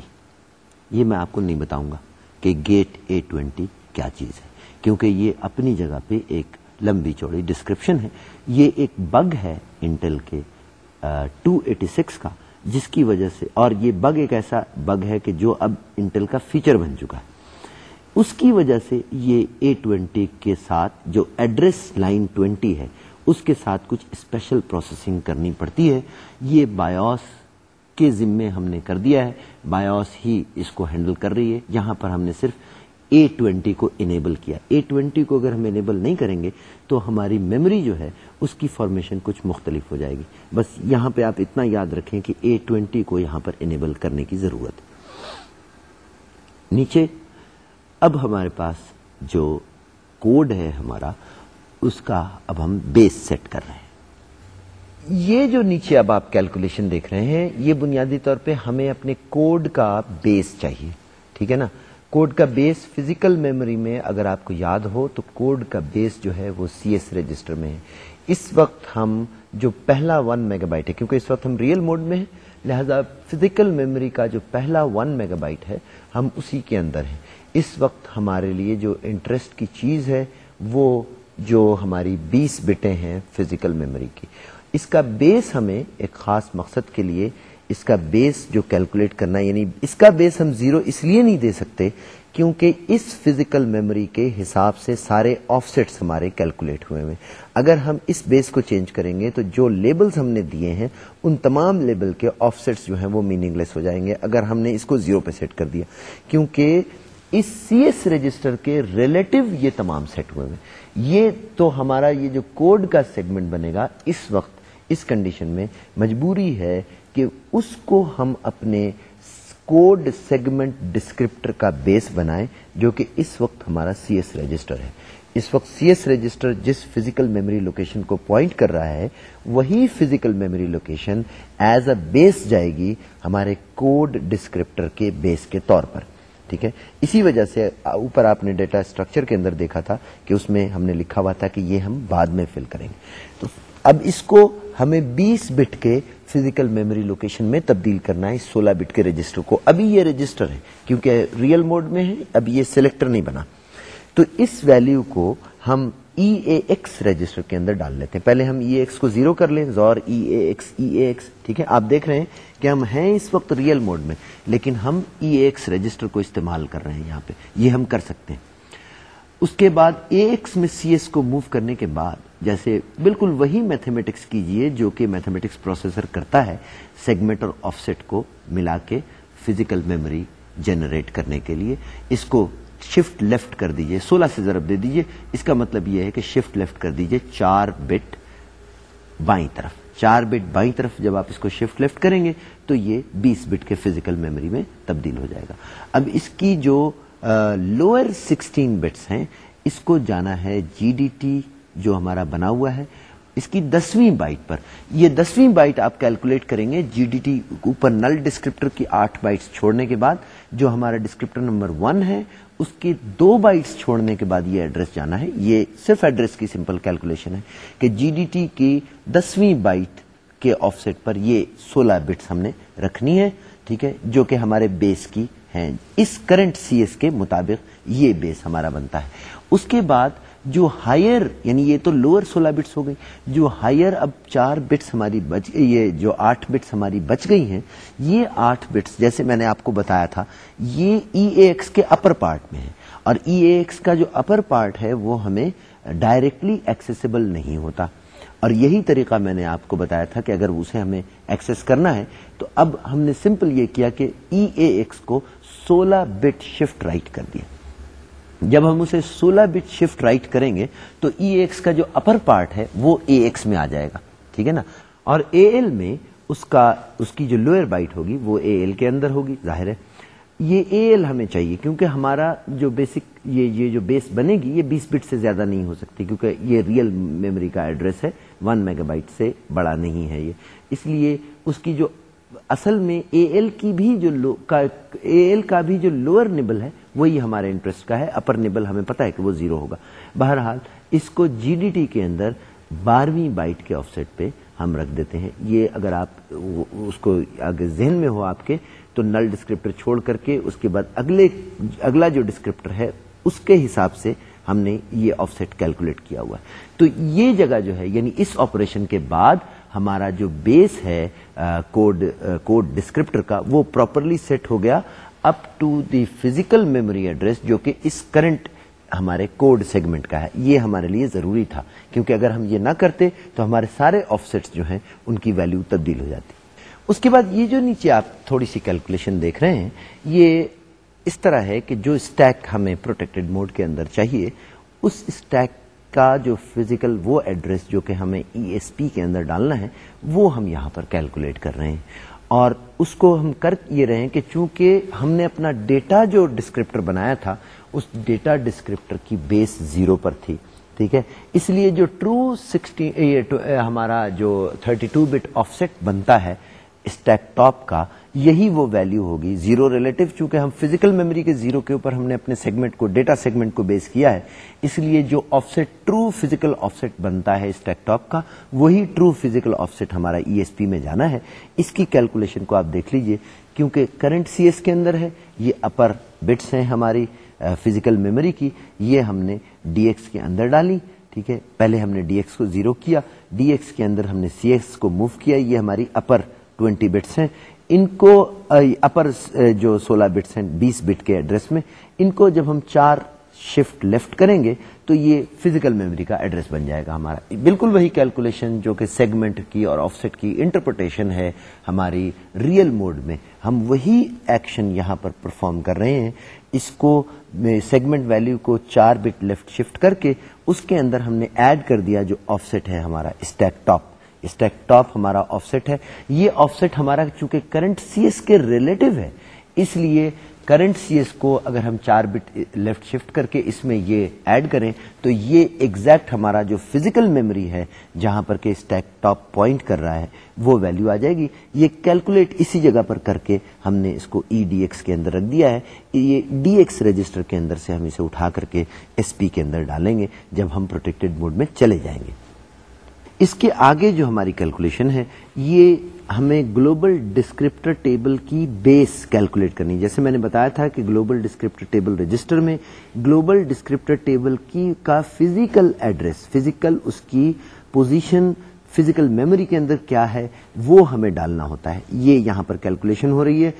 Speaker 1: یہ میں آپ کو نہیں بتاؤں گا کہ گیٹ اے ٹوینٹی کیا چیز ہے، کیونکہ یہ اپنی جگہ پہ ایک لمبی چوڑی ڈسکرپشن ہے۔ یہ ایک بگ ہے انٹل کے ٹو ایٹی سکس کا، جس کی وجہ سے، اور یہ بگ ایک ایسا بگ ہے کہ جو اب انٹل کا فیچر بن چکا ہے۔ اس کی وجہ سے یہ اے ٹوینٹی کے ساتھ جو ایڈریس لائن ٹوینٹی ہے، اس کے ساتھ کچھ اسپیشل پروسیسنگ کرنی پڑتی ہے۔ یہ بایوس کے ذمے ہم نے کر دیا ہے۔ بایوس ہی اس کو ہینڈل کر رہی ہے۔ یہاں پر ہم نے صرف اے ٹوینٹی کو انیبل کیا۔ اے ٹوینٹی کو اگر ہم انیبل نہیں کریں گے، تو ہماری میموری جو ہے، اس کی فارمیشن کچھ مختلف ہو جائے گی۔ بس یہاں پہ آپ اتنا یاد رکھیں کہ اے ٹوینٹی کو یہاں پر انیبل کرنے کی ضرورت۔ ہے نیچے اب ہمارے پاس جو کوڈ ہے ہمارا، اس کا اب ہم بیس سیٹ کر رہے ہیں۔ یہ جو نیچے اب آپ کیلکولیشن دیکھ رہے ہیں، یہ بنیادی طور پہ ہمیں اپنے کوڈ کا بیس چاہیے، ٹھیک ہے نا؟ کوڈ کا بیس فزیکل میموری میں اگر آپ کو یاد ہو تو کوڈ کا بیس جو ہے وہ سی ایس رجسٹر میں ہے۔ اس وقت ہم جو پہلا ون میگا بائٹ ہے، کیونکہ اس وقت ہم ریئل موڈ میں ہیں، لہذا فزیکل میموری کا جو پہلا ون میگا بائٹ ہے، ہم اسی کے اندر ہیں۔ اس وقت ہمارے لیے جو انٹرسٹ کی چیز ہے، وہ جو ہماری بیس بٹیں ہیں فزیکل میموری کی۔ اس کا بیس ہمیں ایک خاص مقصد کے لیے اس کا بیس جو کیلکولیٹ کرنا یعنی اس کا بیس ہم زیرو اس لیے نہیں دے سکتے کیونکہ اس فزیکل میموری کے حساب سے سارے آف سیٹس ہمارے کیلکولیٹ ہوئے ہوئے۔ اگر ہم اس بیس کو چینج کریں گے تو جو لیبلز ہم نے دیے ہیں، ان تمام لیبل کے آف سیٹس جو ہیں وہ میننگ لیس ہو جائیں گے۔ اگر ہم نے اس کو زیرو پہ سیٹ کر دیا، کیونکہ اس سی ایس رجسٹر کے ریلیٹو یہ تمام سیٹ ہوئے ہیں۔ یہ تو ہمارا یہ جو کوڈ کا سیگمنٹ بنے گا، اس وقت، اس کنڈیشن میں مجبوری ہے کہ اس کو ہم اپنے کوڈ سیگمنٹ ڈسکرپٹر کا بیس بنائیں، جو کہ اس وقت ہمارا سی ایس رجسٹر ہے۔ اس وقت سی ایس رجسٹر جس فزیکل میموری لوکیشن کو پوائنٹ کر رہا ہے، وہی physical memory location as a base جائے گی ہمارے کوڈ ڈسکرپٹر کے بیس کے طور پر۔ ٹھیک ہے؟ اسی وجہ سے اوپر آپ نے ڈیٹا اسٹرکچر کے اندر دیکھا تھا کہ اس میں ہم نے لکھا ہوا تھا کہ یہ ہم بعد میں فل کریں گے۔ تو اب اس کو ہمیں بیس بٹ کے فزیکل میموری لوکیشن میں تبدیل کرنا ہے سولہ بٹ کے رجسٹر کو۔ ابھی یہ رجسٹر ہے، کیونکہ ریئل موڈ میں ہے اب یہ سلیکٹر نہیں بنا۔ تو اس ویلیو کو ہم ای اے ایکس رجسٹر کے اندر ڈال لیتے ہیں۔ پہلے ہم ای ایکس کو زیرو کر لیں زور ای A x E A X ٹھیک ہے؟ آپ دیکھ رہے ہیں کہ ہم ہیں اس وقت ریئل موڈ میں، لیکن ہم ای اے ایکس رجسٹر کو استعمال کر رہے ہیں یہاں پہ۔ یہ ہم کر سکتے ہیں۔ اس کے بعد اے ایکس میں سی ایس کو موو کرنے کے بعد، جیسے بالکل وہی میتھمیٹکس کیجیے جو کہ میتھمیٹکس پروسیسر کرتا ہے سیگمنٹ اور آف سیٹ کو ملا کے فزیکل میموری جنریٹ کرنے کے لیے، اس کو شفٹ لیفٹ کر دیجیے، سولہ سے ضرب دے دیجیے۔ اس کا مطلب یہ ہے کہ شفٹ لیفٹ کر دیجیے، چار بٹ بائیں طرف۔ چار بٹ بائیں طرف جب آپ اس کو شفٹ لیفٹ کریں گے تو یہ بیس بٹ کے فزیکل میموری میں تبدیل ہو جائے گا۔ اب اس کی جو لوئر سکسٹین بٹس ہیں، اس کو جانا ہے جی ڈی ٹی جو ہمارا بنا ہوا ہے۔ اس کی دسویں بائٹ پر۔ یہ دسویں بائٹ آپ کیلکولیٹ کریں گے جی ڈی ٹی اوپر نل ڈسکرپٹر کی آٹھ بائٹس چھوڑنے کے بعد، جو ہمارا ڈسکرپٹر نمبر ون ہے اس کی دو بائٹس چھوڑنے کے بعد یہ ایڈریس جانا ہے۔ یہ صرف ایڈریس کی سمپل کیلکولیشن ہے کہ جی ڈی ٹی کی دسویں بائٹ کے آف سیٹ پر یہ سولہ بٹس ہم نے رکھنی ہے ٹھیک ہے، جو کہ ہمارے بیس کی ہیں۔ اس کرنٹ سی ایس کے مطابق یہ بیس ہمارا بنتا ہے۔ اس کے بعد جو ہائر یعنی یہ تو لوور سولہ بٹس ہو گئی. جو ہائر اب چار بٹس ہماری بچ، یہ جو آٹھ بٹس ہماری بچ گئی ہیں، یہ آٹھ بٹس جیسے میں نے آپ کو بتایا تھا، یہ ای اے ایکس کے اپر پارٹ میں ہے اور ای اے ایکس کا جو اپر پارٹ ہے، وہ ہمیں ڈائریکٹلی ایکسیسیبل نہیں ہوتا. اور یہی طریقہ میں نے آپ کو بتایا تھا کہ اگر اسے ہمیں ایکسس کرنا ہے، تو اب ہم نے سمپل یہ کیا کہ ای اے ایکس کو سولہ بٹ شفٹ رائٹ کر دیا. جب ہم اسے سولہ بٹ شفٹ رائٹ کریں گے تو ای ایکس کا جو اپر پارٹ ہے وہ اے ایکس میں آ جائے گا، ٹھیک ہے نا؟ اور اے ایل میں اس کا، اس کی جو لوئر بائٹ ہوگی وہ اے ایل کے اندر ہوگی، ظاہر ہے؟ یہ اے ایل ہمیں چاہیے کیونکہ ہمارا جو بیسک یہ یہ جو بیس بنے گی یہ بیس بٹ سے زیادہ نہیں ہو سکتی کیونکہ یہ ریئل میموری کا ایڈریس ہے ون میگا بائٹ سے بڑا نہیں ہے یہ۔ اس لیے اس کی جو اصل میں اے ایل کی بھی جو کا اے ایل کا بھی جو لوور نبل ہے وہی ہمارے انٹرسٹ کا ہے۔ اپر نبل ہمیں پتا ہے کہ وہ زیرو ہوگا۔ بہرحال، اس کو جی ڈی ٹی کے اندر بارہویں بائٹ کے آف سیٹ پہ ہم رکھ دیتے ہیں۔ یہ اگر آپ اس کو اگر ذہن میں ہو آپ کے، تو نل ڈسکرپٹر چھوڑ کر کے اس کے بعد اگلے، اگلا جو ڈسکرپٹر ہے، اس کے حساب سے ہم نے یہ آف سیٹ کیلکولیٹ کیا ہوا ہے۔ تو یہ جگہ جو ہے یعنی اس آپریشن کے بعد ہمارا جو بیس ہے کوڈ کوڈ ڈسکرپٹر کا، وہ پراپرلی سیٹ ہو گیا۔ Up to the physical memory address جو کہ اس کرنٹ ہمارے کوڈ سیگمنٹ کا ہے. یہ ہمارے لیے ضروری تھا. کیونکہ اگر ہم یہ نہ کرتے تو ہمارے سارے آف سیٹس جو ہیں ان کی ویلو تبدیل ہو جاتی. اس کے بعد یہ جو نیچے آپ تھوڑی سی کیلکولیشن دیکھ رہے ہیں، یہ اس طرح ہے کہ جو اسٹیک ہمیں پروٹیکٹڈ موڈ کے اندر چاہیے، اس اسٹیک کا جو فزیکل وہ ایڈریس جو کہ ہمیں ای ایس پی کے اندر ڈالنا ہے، وہ ہم یہاں پر کیلکولیٹ کر رہے ہیں۔ اور اس کو ہم کر یہ رہے ہیں کہ چونکہ ہم نے اپنا ڈیٹا جو ڈسکرپٹر بنایا تھا، اس ڈیٹا ڈسکرپٹر کی بیس زیرو پر تھی، ٹھیک ہے؟ اس لیے جو ٹرو سکسٹی ہمارا جو thirty two bit offset بنتا ہے اسٹیک ٹاپ کا یہی وہ ویلو ہوگی زیرو ریلیٹو چونکہ ہم فزیکل میموری کے زیرو کے اوپر ہم نے اپنے سیگمنٹ کو ڈیٹا سیگمنٹ کو بیس کیا ہے۔ اس لیے جو offset true physical offset بنتا ہے اس ٹیک ٹاپ کا، وہی ٹرو فزیکل آف سیٹ ہمارا ای ایس پی میں جانا ہے۔ اس کی کیلکولیشن کو آپ دیکھ لیجیے، کیونکہ کرنٹ سی ایس کے اندر ہے، یہ اپر بٹس ہیں ہماری فزیکل میموری کی۔ یہ ہم نے ڈی ایکس کے اندر ڈالی، ٹھیک ہے؟ پہلے ہم نے ڈی ایکس کو زیرو کیا۔ ڈی ایکس کے اندر ہم نے سی ایکس کو موو کیا، یہ ہماری اپر ٹوینٹی بٹس ہیں۔ ان کو اپر جو سولہ بٹس ہیں، بیس بٹ کے ایڈریس میں، ان کو جب ہم چار شفٹ لیفٹ کریں گے، تو یہ فزیکل میموری کا ایڈریس بن جائے گا ہمارا۔ بالکل وہی کیلکولیشن جو کہ سیگمنٹ کی اور آف سیٹ کی انٹرپریٹیشن ہے ہماری ریئل موڈ میں۔ ہم وہی ایکشن یہاں پر پرفارم کر رہے ہیں۔ اس کو سیگمنٹ ویلو کو چار بٹ لیفٹ شفٹ کر کے، اس کے اندر ہم نے ایڈ کر دیا جو آف سیٹ ہے ہمارا اسٹیک ٹاپ اسٹیک ٹاپ ہمارا آف سیٹ ہے۔ یہ آف سیٹ ہمارا چونکہ کرنٹ سی ایس کے ریلیٹو ہے، اس لیے کرنٹ سی ایس کو اگر ہم چار بٹ لیفٹ شفٹ کر کے اس میں یہ ایڈ کریں، تو یہ ایگزیکٹ ہمارا جو فزیکل میموری ہے، جہاں پر کہ اسٹیک ٹاپ پوائنٹ کر رہا ہے، وہ ویلو آ جائے گی۔ یہ کیلکولیٹ اسی جگہ پر کر کے ہم نے اس کو ای ڈی ایکس کے اندر رکھ دیا ہے۔ یہ ڈی ایکس رجسٹر کے اندر سے ہم اسے اٹھا کر کے ایس پی کے اندر ڈالیں گے، جب ہم پروٹیکٹڈ موڈ میں چلے جائیں گے۔ اس کے آگے جو ہماری کیلکولیشن ہے، یہ ہمیں گلوبل ڈسکرپٹر ٹیبل کی بیس کیلکولیٹ کرنی جیسے میں نے بتایا تھا کہ گلوبل ڈسکرپٹر ٹیبل رجسٹر میں گلوبل ڈسکرپٹر ٹیبل کی کا فزیکل ایڈریس فزیکل اس کی پوزیشن فزیکل میموری کے اندر کیا ہے، وہ ہمیں ڈالنا ہوتا ہے۔ یہ یہاں پر کیلکولیشن ہو رہی ہے۔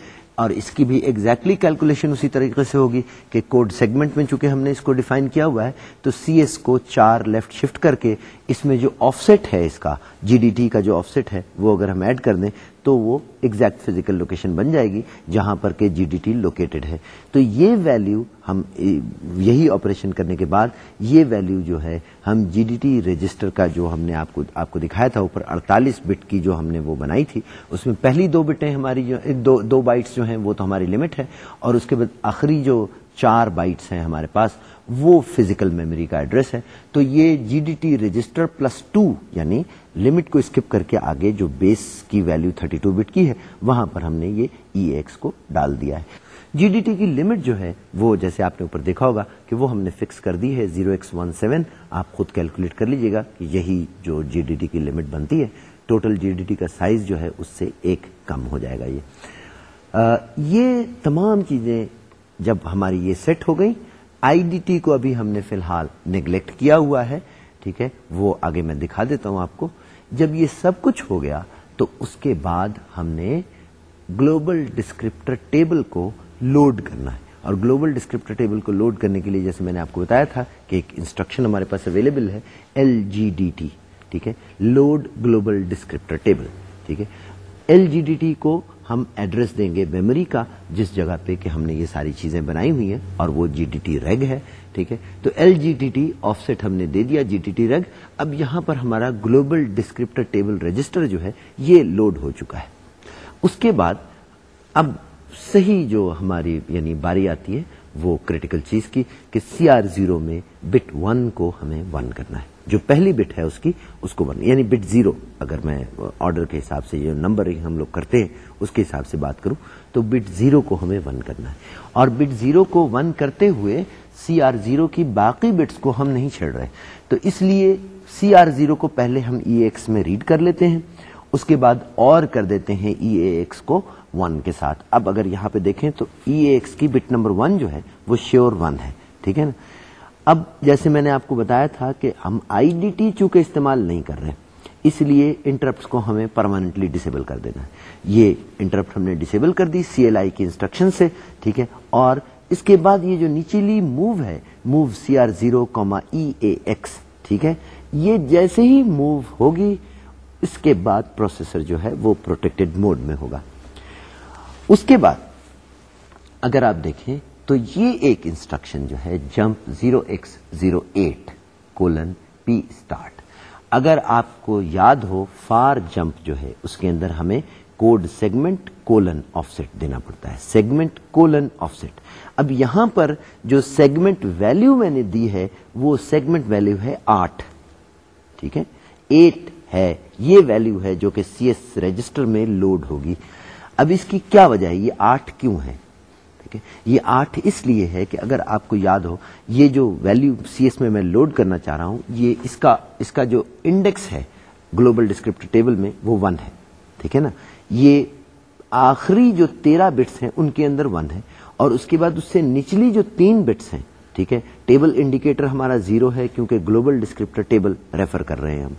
Speaker 1: اور اس کی بھی ایگزیکٹلی کیلکولیشن اسی طریقے سے ہوگی کہ کوڈ سیگمنٹ میں چونکہ ہم نے اس کو ڈیفائن کیا ہوا ہے، تو سی ایس کو چار لیفٹ شفٹ کر کے اس میں جو آف سیٹ ہے اس کا جی ڈی ٹی کا جو آف سیٹ ہے، وہ اگر ہم ایڈ کر دیں تو وہ ایگزیکٹ فزیکل لوکیشن بن جائے گی جہاں پر کہ جی ڈی ٹی لوکیٹڈ ہے۔ تو یہ ویلو ہم، یہی آپریشن کرنے کے بعد یہ ویلو جو ہے، ہم جی ڈی ٹی رجسٹر کا جو ہم نے آپ کو آپ کو دکھایا تھا اوپر اڑتالیس بٹ کی جو ہم نے وہ بنائی تھی، اس میں پہلی دو بٹیں ہماری جو دو دو بائٹس جو ہیں وہ تو ہماری لمٹ ہے، اور اس کے بعد آخری جو چار بائٹس ہیں ہمارے پاس، وہ فزیکل میموری کا ایڈریس ہے۔ تو یہ G D T register plus two یعنی لمٹ کو اسکپ کر کے آگے جو بیس کی ویلو 32 بٹ کی ہے، وہاں پر ہم نے یہ ای ایکس کو ڈال دیا ہے۔ جی ڈی ٹی کی لمٹ جو ہے، وہ جیسے آپ نے اوپر دیکھا ہوگا کہ وہ ہم نے فکس کر دی ہے زیرو ایکس ون سیون آپ خود کیلکولیٹ کر لیجیے گا کہ یہی جو جی ڈی ٹی کی لمٹ بنتی ہے ٹوٹل جی ڈی ٹی کا سائز جو ہے، اس سے ایک کم ہو جائے گا یہ۔ یہ تمام چیزیں جب ہماری یہ سیٹ ہو گئی آئی ڈی ٹی کو ابھی ہم نے فی الحال نیگلیکٹ کیا ہوا ہے، ٹھیک ہے؟ وہ آگے میں دکھا دیتا ہوں آپ کو۔ جب یہ سب کچھ ہو گیا تو اس کے بعد ہم نے گلوبل ڈسکرپٹر ٹیبل کو لوڈ کرنا ہے۔ اور گلوبل ڈسکرپٹر ٹیبل کو لوڈ کرنے کے لیے جیسے میں نے آپ کو بتایا تھا کہ ایک انسٹرکشن ہمارے پاس اویلیبل ہے ایل جی ڈی ٹی ٹھیک ہے؟ لوڈ گلوبل ڈسکرپٹر ٹیبل، ٹھیک ہے؟ ایل جی ڈی ٹی کو ہم ایڈریس دیں گے میموری کا، جس جگہ پہ کہ ہم نے یہ ساری چیزیں بنائی ہوئی ہیں اور وہ جی ٹی ٹی ریگ ہے۔ ٹھیک ہے؟ تو L G T T offset ہم نے دے دیا جی ٹی ٹی ریگ اب یہاں پر ہمارا گلوبل ڈسکرپٹر ٹیبل رجسٹر جو ہے، یہ لوڈ ہو چکا ہے۔ اس کے بعد اب صحیح جو ہماری یعنی باری آتی ہے، وہ کریٹیکل چیز کی کہ سی آر زیرو میں بٹ ون کو ہمیں ون کرنا ہے۔ جو پہلی بٹ ہے اس کی، اس کو ون یعنی بٹ زیرو اگر میں آرڈر کے حساب سے جو نمبر ہم لوگ کرتے ہیں، اس کے حساب سے بات کروں۔ تو بٹ زیرو کو ہمیں ون کرنا ہے۔ اور بٹ زیرو کو ون کرتے ہوئے سی آر زیرو کی باقی بٹس کو ہم نہیں چھڑ رہے۔ تو اس لیے سی آر زیرو کو پہلے ہم ای ایکس میں ریڈ کر لیتے ہیں۔ اس کے بعد اور کر دیتے ہیں ای اے ایکس کو ون کے ساتھ۔ اب اگر یہاں پہ دیکھیں تو ای اے ایکس کی بٹ نمبر ون جو ہے وہ شیور ون ہے۔ ٹھیک ہے نا؟ اب جیسے میں نے آپ کو بتایا تھا کہ ہم آئی ڈی ٹی چونکہ استعمال نہیں کر رہے، اس لیے انٹرپٹ کو ہمیں پرماننٹلی ڈسیبل کر دینا ہے۔ یہ انٹرپٹ ہم نے ڈسیبل کر دی سی ایل آئی کی انسٹرکشن سے، ٹھیک ہے؟ اور اس کے بعد یہ جو نیچلی موو ہے، move C R zero comma E A X ٹھیک ہے؟ یہ جیسے ہی موو ہوگی، اس کے بعد پروسیسر جو ہے، وہ پروٹیکٹڈ موڈ میں ہوگا۔ اس کے بعد، اگر آپ دیکھیں، تو یہ ایک انسٹرکشن جو ہے، jump zero X zero eight colon P start اگر آپ کو یاد ہو فار جمپ جو ہے، اس کے اندر ہمیں code segment colon offset دینا پڑتا ہے۔ سیگمنٹ کولن آف سیٹ اب یہاں پر جو سیگمنٹ ویلو میں نے دی ہے، وہ سیگمنٹ ویلو ہے آٹھ۔ ٹھیک ہے؟ ایٹ ہے، یہ ویلو ہے جو کہ سی ایس رجسٹر میں لوڈ ہوگی۔ اب اس کی کیا وجہ ہے؟ یہ آٹھ کیوں ہے؟ ٹھیک ہے؟ یہ آٹھ اس لیے ہے کہ اگر آپ کو یاد ہو، یہ جو ویلو سی ایس میں میں لوڈ کرنا چاہ رہا ہوں، یہ اس کا اس کا جو انڈیکس ہے گلوبل ڈسکرپٹ ٹیبل میں، وہ ون ہے۔ ٹھیک ہے نا؟ یہ آخری جو تیرہ بٹس ہیں، ان کے اندر ون ہے۔ اور اس کے بعد اس سے نچلی جو تین بٹس ہیں، ٹھیک ہے؟ ٹیبل انڈیکیٹر ہمارا زیرو ہے، کیونکہ گلوبل ڈسکرپٹر ٹیبل ریفر کر رہے ہیں ہم۔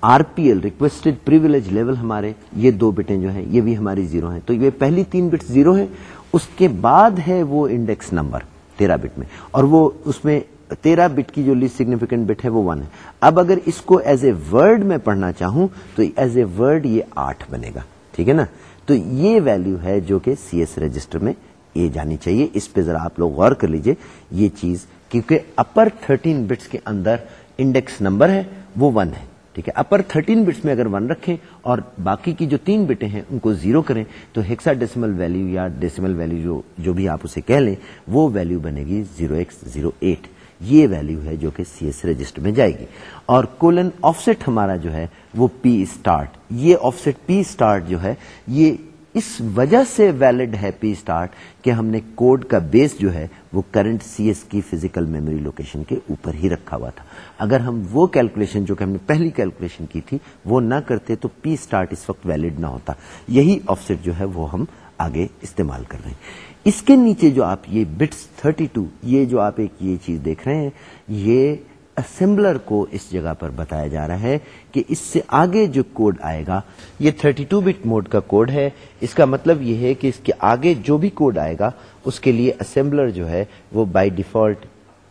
Speaker 1: R P L, requested privilege level ہمارے، یہ دو بٹیں جو ہیں، یہ بھی ہماری زیرو ہیں۔ تو یہ پہلی تین بٹ زیرو ہے اس کے بعد ہے وہ انڈیکس نمبر تیرہ بٹ میں۔ اور وہ اس میں تیرہ بٹ کی جو لیسٹ سگنیفیکینٹ بٹ ہے وہ ون ہے۔ اب اگر اس کو ایز اے ورڈ میں پڑھنا چاہوں تو ایز اے ورڈ یہ آٹھ بنے گا۔ ٹھیک ہے نا؟ تو یہ ویلو ہے جو کہ سی ایس رجسٹر میں یہ جانی چاہیے۔ اس پہ ذرا آپ لوگ غور کر لیجیے۔ یہ چیز کیونکہ اپر تھرٹین بٹس کے اندر انڈیکس نمبر ہے، وہ ون ہے۔ ٹھیک ہے؟ اپر تھرٹین بٹس میں اگر ون رکھیں اور باقی کی جو تین بٹیں ہیں ان کو زیرو کریں تو ہیکسا ڈیسیمل ویلو یا ڈیسیمل ویلو جو جو بھی آپ اسے کہہ لیں، وہ ویلو بنے گی زیرو ایکس زیرو ایٹ یہ ویلو ہے جو کہ سی ایس رجسٹر میں جائے گی۔ اور کولن آف سیٹ ہمارا جو ہے وہ پی اسٹارٹ یہ آف سیٹ پی اسٹارٹ جو ہے، یہ اس وجہ سے ویلڈ ہے پی اسٹارٹ کہ ہم نے کوڈ کا بیس جو ہے وہ کرنٹ سی ایس کی فزیکل میموری لوکیشن کے اوپر ہی رکھا ہوا تھا۔ اگر ہم وہ کیلکولیشن جو کہ ہم نے پہلی کیلکولیشن کی تھی وہ نہ کرتے تو پی اسٹارٹ اس وقت ویلڈ نہ ہوتا۔ یہی آف سیٹ جو ہے وہ ہم آگے استعمال کر رہے ہیں۔ اس کے نیچے جو آپ یہ بٹس 32 یہ جو آپ ایک یہ چیز دیکھ رہے ہیں، یہ اسمبلر کو اس جگہ پر بتایا جا رہا ہے کہ اس سے آگے جو کوڈ آئے گا، یہ 32 بٹ موڈ کا کوڈ ہے۔ اس کا مطلب یہ ہے کہ اس کے آگے جو بھی کوڈ آئے گا، اس کے لیے اسمبلر جو ہے، وہ بائی ڈیفالٹ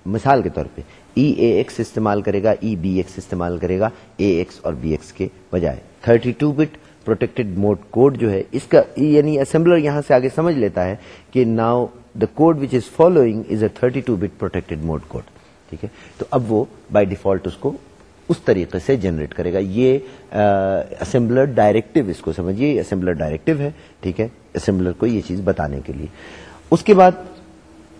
Speaker 1: مثال کے طور پہ ای اے ایکس استعمال کرے گا ای بی ایکس استعمال کرے گا اے ایکس اور بی ایکس کے بجائے۔ 32 بٹ پروٹیکٹڈ موڈ کوڈ جو ہے، اس کا یعنی اسمبلر یہاں سے آگے سمجھ لیتا ہے کہ now the code which is following is a 32 bit protected mode code ٹھیک ہے؟ تو اب وہ بائی ڈیفالٹ اس کو اس طریقے سے جنریٹ کرے گا۔ یہ اسمبلر ڈائریکٹو اس کو سمجھیے اسمبلر ڈائریکٹو ہے، ٹھیک ہے؟ اسمبلر کو یہ چیز بتانے کے لیے۔ اس کے بعد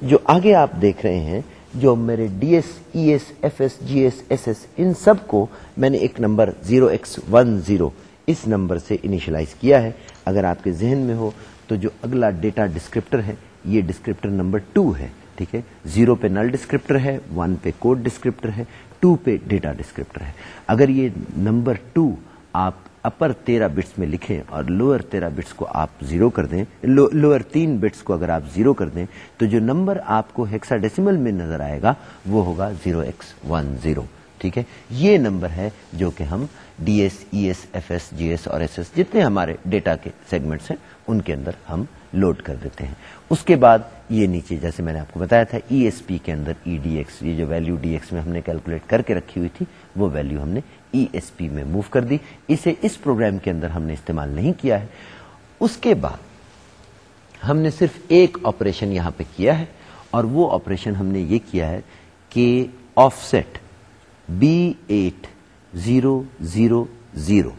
Speaker 1: جو آگے آپ دیکھ رہے ہیں، جو میرے D S E S F S G S S S ان سب کو میں نے ایک نمبر زیرو ایکس ون زیرو اس نمبر سے انیشلائز کیا ہے۔ اگر آپ کے ذہن میں ہو تو جو اگلا ڈیٹا ڈسکرپٹر ہے، یہ ڈسکرپٹر نمبر ٹو ہے، ٹھیک ہے؟ زیرو پہ نل ڈسکرپٹر ہے ون پہ کوڈ ڈسکرپٹر ہے ٹو پہ ڈیٹا ڈسکرپٹر ہے۔ اگر یہ نمبر ٹو آپ اپر تیرہ بٹس میں لکھیں اور لوئر تیرہ بٹس کو آپ زیرو کر دیں لوئر تین بٹس کو اگر آپ زیرو کر دیں، تو جو نمبر آپ کو ہیکسا ڈیسیمل میں نظر آئے گا، وہ ہوگا زیرو ایکس ون زیرو ٹھیک ہے؟ یہ نمبر ہے جو کہ ہم D S E S F S G S اور ایس ایس جتنے ہمارے ڈیٹا کے سیگمنٹس ہیں، ان کے اندر ہم لوڈ کر دیتے ہیں۔ اس کے بعد یہ نیچے، جیسے میں نے آپ کو بتایا تھا ای ایس پی کے اندر ای ڈی ایکس یہ جو ویلو ڈی ایکس میں ہم نے کیلکولیٹ کر کے رکھی ہوئی تھی، وہ ویلو ہم نے ای ایس پی میں موو کر دی۔ اسے اس پروگرام کے اندر ہم نے استعمال نہیں کیا ہے۔ اس کے بعد ہم نے صرف ایک آپریشن یہاں پہ کیا ہے، اور وہ آپریشن ہم نے یہ کیا ہے کہ offset B eight zero zero zero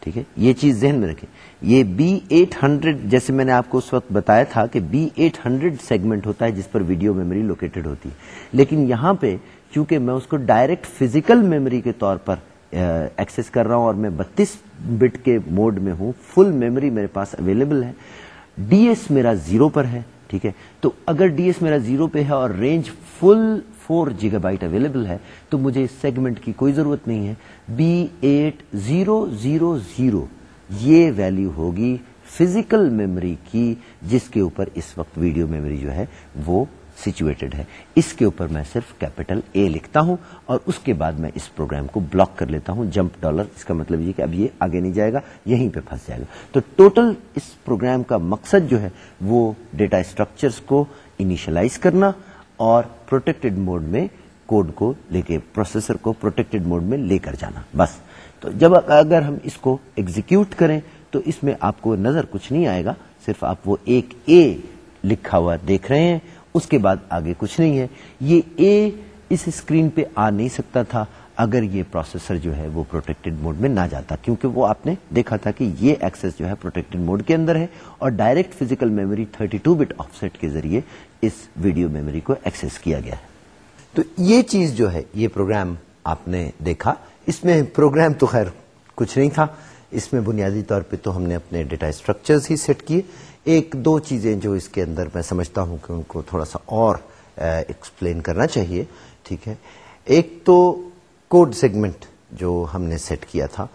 Speaker 1: ٹھیک ہے؟ یہ چیز ذہن میں رکھیں۔ یہ بی ایٹ ہنڈریڈ جیسے میں نے آپ کو اس وقت بتایا تھا کہ بی ایٹ ہنڈریڈ سیگمنٹ ہوتا ہے جس پر ویڈیو میموری لوکیٹڈ ہوتی ہے۔ لیکن یہاں پہ چونکہ میں اس کو ڈائریکٹ فزیکل میموری کے طور پر ایکسس کر رہا ہوں اور میں بتیس بٹ کے موڈ میں ہوں فل میموری میرے پاس اویلیبل ہے۔ ڈی ایس میرا زیرو پر ہے، ٹھیک ہے؟ تو اگر ڈی ایس میرا زیرو پہ ہے اور range full four gigabyte available ہے، تو مجھے اس سیگمنٹ کی کوئی ضرورت نہیں ہے۔ B eight zero zero zero یہ ویلو ہوگی فزیکل میموری کی، جس کے اوپر اس وقت ویڈیو میموری جو ہے، وہ سچویٹڈ ہے۔ اس کے اوپر میں صرف کیپٹل اے لکھتا ہوں اور اس کے بعد میں اس پروگرام کو بلاک کر لیتا ہوں جمپ ڈالر اس کا مطلب یہ کہ اب یہ آگے نہیں جائے گا، یہیں پہ پھنس جائے گا۔ تو ٹوٹل اس پروگرام کا مقصد جو ہے، وہ ڈیٹا اسٹرکچرس کو انیشلائز کرنا اور پروٹیکٹڈ موڈ میں کوڈ کو لے کے پروسیسر کو پروٹیکٹڈ موڈ میں لے کر جانا، بس۔ تو جب اگر ہم اس کو ایگزیکیوٹ کریں، تو اس میں آپ کو نظر کچھ نہیں آئے گا، صرف آپ وہ ایک اے لکھا ہوا دیکھ رہے ہیں، اس کے بعد آگے کچھ نہیں ہے۔ یہ اے اس اسکرین پہ آ نہیں سکتا تھا اگر یہ پروسیسر جو ہے وہ پروٹیکٹڈ موڈ میں نہ جاتا، کیونکہ وہ آپ نے دیکھا تھا کہ یہ ایکسس جو ہے پروٹیکٹڈ موڈ کے اندر ہے اور direct physical memory 32 bit offset کے ذریعے اس ویڈیو میموری کو ایکسس کیا گیا ہے۔ تو یہ چیز جو ہے، یہ پروگرام آپ نے دیکھا۔ اس میں پروگرام تو خیر کچھ نہیں تھا۔ اس میں بنیادی طور پہ تو ہم نے اپنے ڈیٹا اسٹرکچرز ہی سیٹ کیے۔ ایک دو چیزیں جو اس کے اندر میں سمجھتا ہوں کہ ان کو تھوڑا سا اور ایکسپلین کرنا چاہیے، ٹھیک ہے۔ ایک تو کوڈ سیگمنٹ جو ہم نے سیٹ کیا تھا،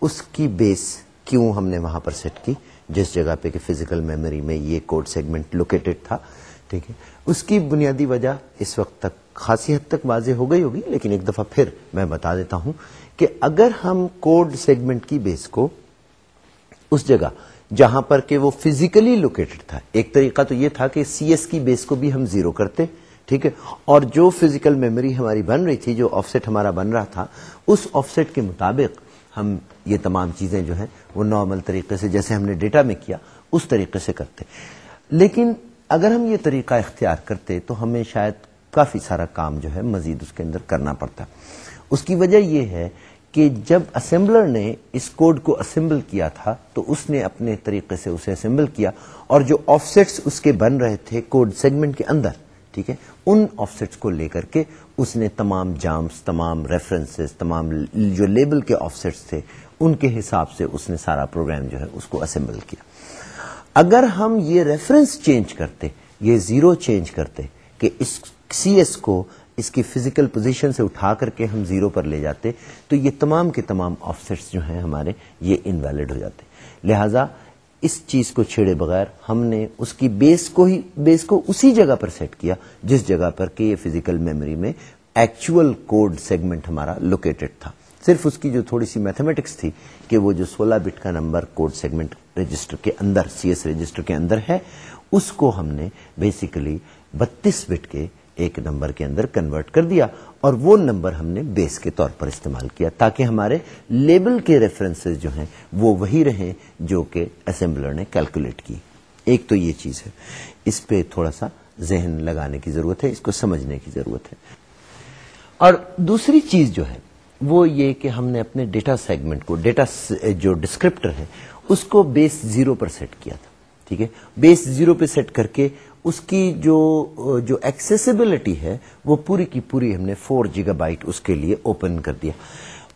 Speaker 1: اس کی بیس کیوں ہم نے وہاں پر سیٹ کی؟ جس جگہ پہ کہ فزیکل میموری میں یہ کوڈ سیگمنٹ لوکیٹڈ تھا۔ ٹھیک ہے اس کی بنیادی وجہ اس وقت تک خاصی حد تک واضح ہو گئی ہوگی، لیکن ایک دفعہ پھر میں بتا دیتا ہوں کہ اگر ہم کوڈ سیگمنٹ کی بیس کو اس جگہ جہاں پر کہ وہ فزیکلی لوکیٹڈ تھا، ایک طریقہ تو یہ تھا کہ سی ایس کی بیس کو بھی ہم زیرو کرتے، ٹھیک ہے؟ اور جو فزیکل میموری ہماری بن رہی تھی، جو آف سیٹ ہمارا بن رہا تھا، اس آف سیٹ کے مطابق ہم یہ تمام چیزیں جو ہیں وہ نارمل طریقے سے، جیسے ہم نے ڈیٹا میں کیا، اس طریقے سے کرتے۔ لیکن اگر ہم یہ طریقہ اختیار کرتے تو ہمیں شاید کافی سارا کام جو ہے مزید اس کے اندر کرنا پڑتا۔ اس کی وجہ یہ ہے کہ جب اسمبلر نے اس کوڈ کو اسمبل کیا تھا تو اس نے اپنے طریقے سے اسے اسمبل کیا اور جو آف سیٹس اس کے بن رہے تھے کوڈ سیگمنٹ کے اندر، ٹھیک ہے، ان آف سیٹس کو لے کر کے اس نے تمام جامس تمام ریفرنسز تمام جو لیبل کے آف سیٹس تھے، ان کے حساب سے اس نے سارا پروگرام جو ہے اس کو اسمبل کیا۔ اگر ہم یہ ریفرنس چینج کرتے، یہ زیرو چینج کرتے کہ اس سی ایس کو اس کی فزیکل پوزیشن سے اٹھا کر کے ہم زیرو پر لے جاتے، تو یہ تمام کے تمام آف سیٹس جو ہیں ہمارے، یہ انویلڈ ہو جاتے۔ لہذا اس چیز کو چھیڑے بغیر ہم نے اس کی بیس کو ہی بیس کو اسی جگہ پر سیٹ کیا، جس جگہ پر کہ یہ فزیکل میموری میں ایکچوئل کوڈ سیگمنٹ ہمارا لوکیٹڈ تھا۔ صرف اس کی جو تھوڑی سی میتھمیٹکس تھی کہ وہ جو سولہ بٹ کا نمبر کوڈ سیگمنٹ رجسٹر کے اندر سی ایس رجسٹر کے اندر ہے، اس کو ہم نے بیسیکلی بتیس بٹ کے ایک نمبر کے اندر کنورٹ کر دیا اور وہ نمبر ہم نے بیس کے طور پر استعمال کیا تاکہ ہمارے لیبل کے ریفرنس جو ہیں وہ وہی رہیں جو کہ اسمبلر نے کیلکولیٹ کی۔ ایک تو یہ چیز ہے۔ اس پہ تھوڑا سا ذہن لگانے کی ضرورت ہے، اس کو سمجھنے کی ضرورت ہے۔ اور دوسری چیز جو ہے وہ یہ کہ ہم نے اپنے ڈیٹا سیگمنٹ کو، ڈیٹا جو ڈسکرپٹر ہے، اس کو بیس زیرو پر سیٹ کیا تھا، ٹھیک ہے؟ بیس زیرو پہ سیٹ کر کے اس کی جو جو ایکسیسیبلٹی ہے، وہ پوری کی پوری ہم نے فور جیگا بائٹ اس کے لیے اوپن کر دیا۔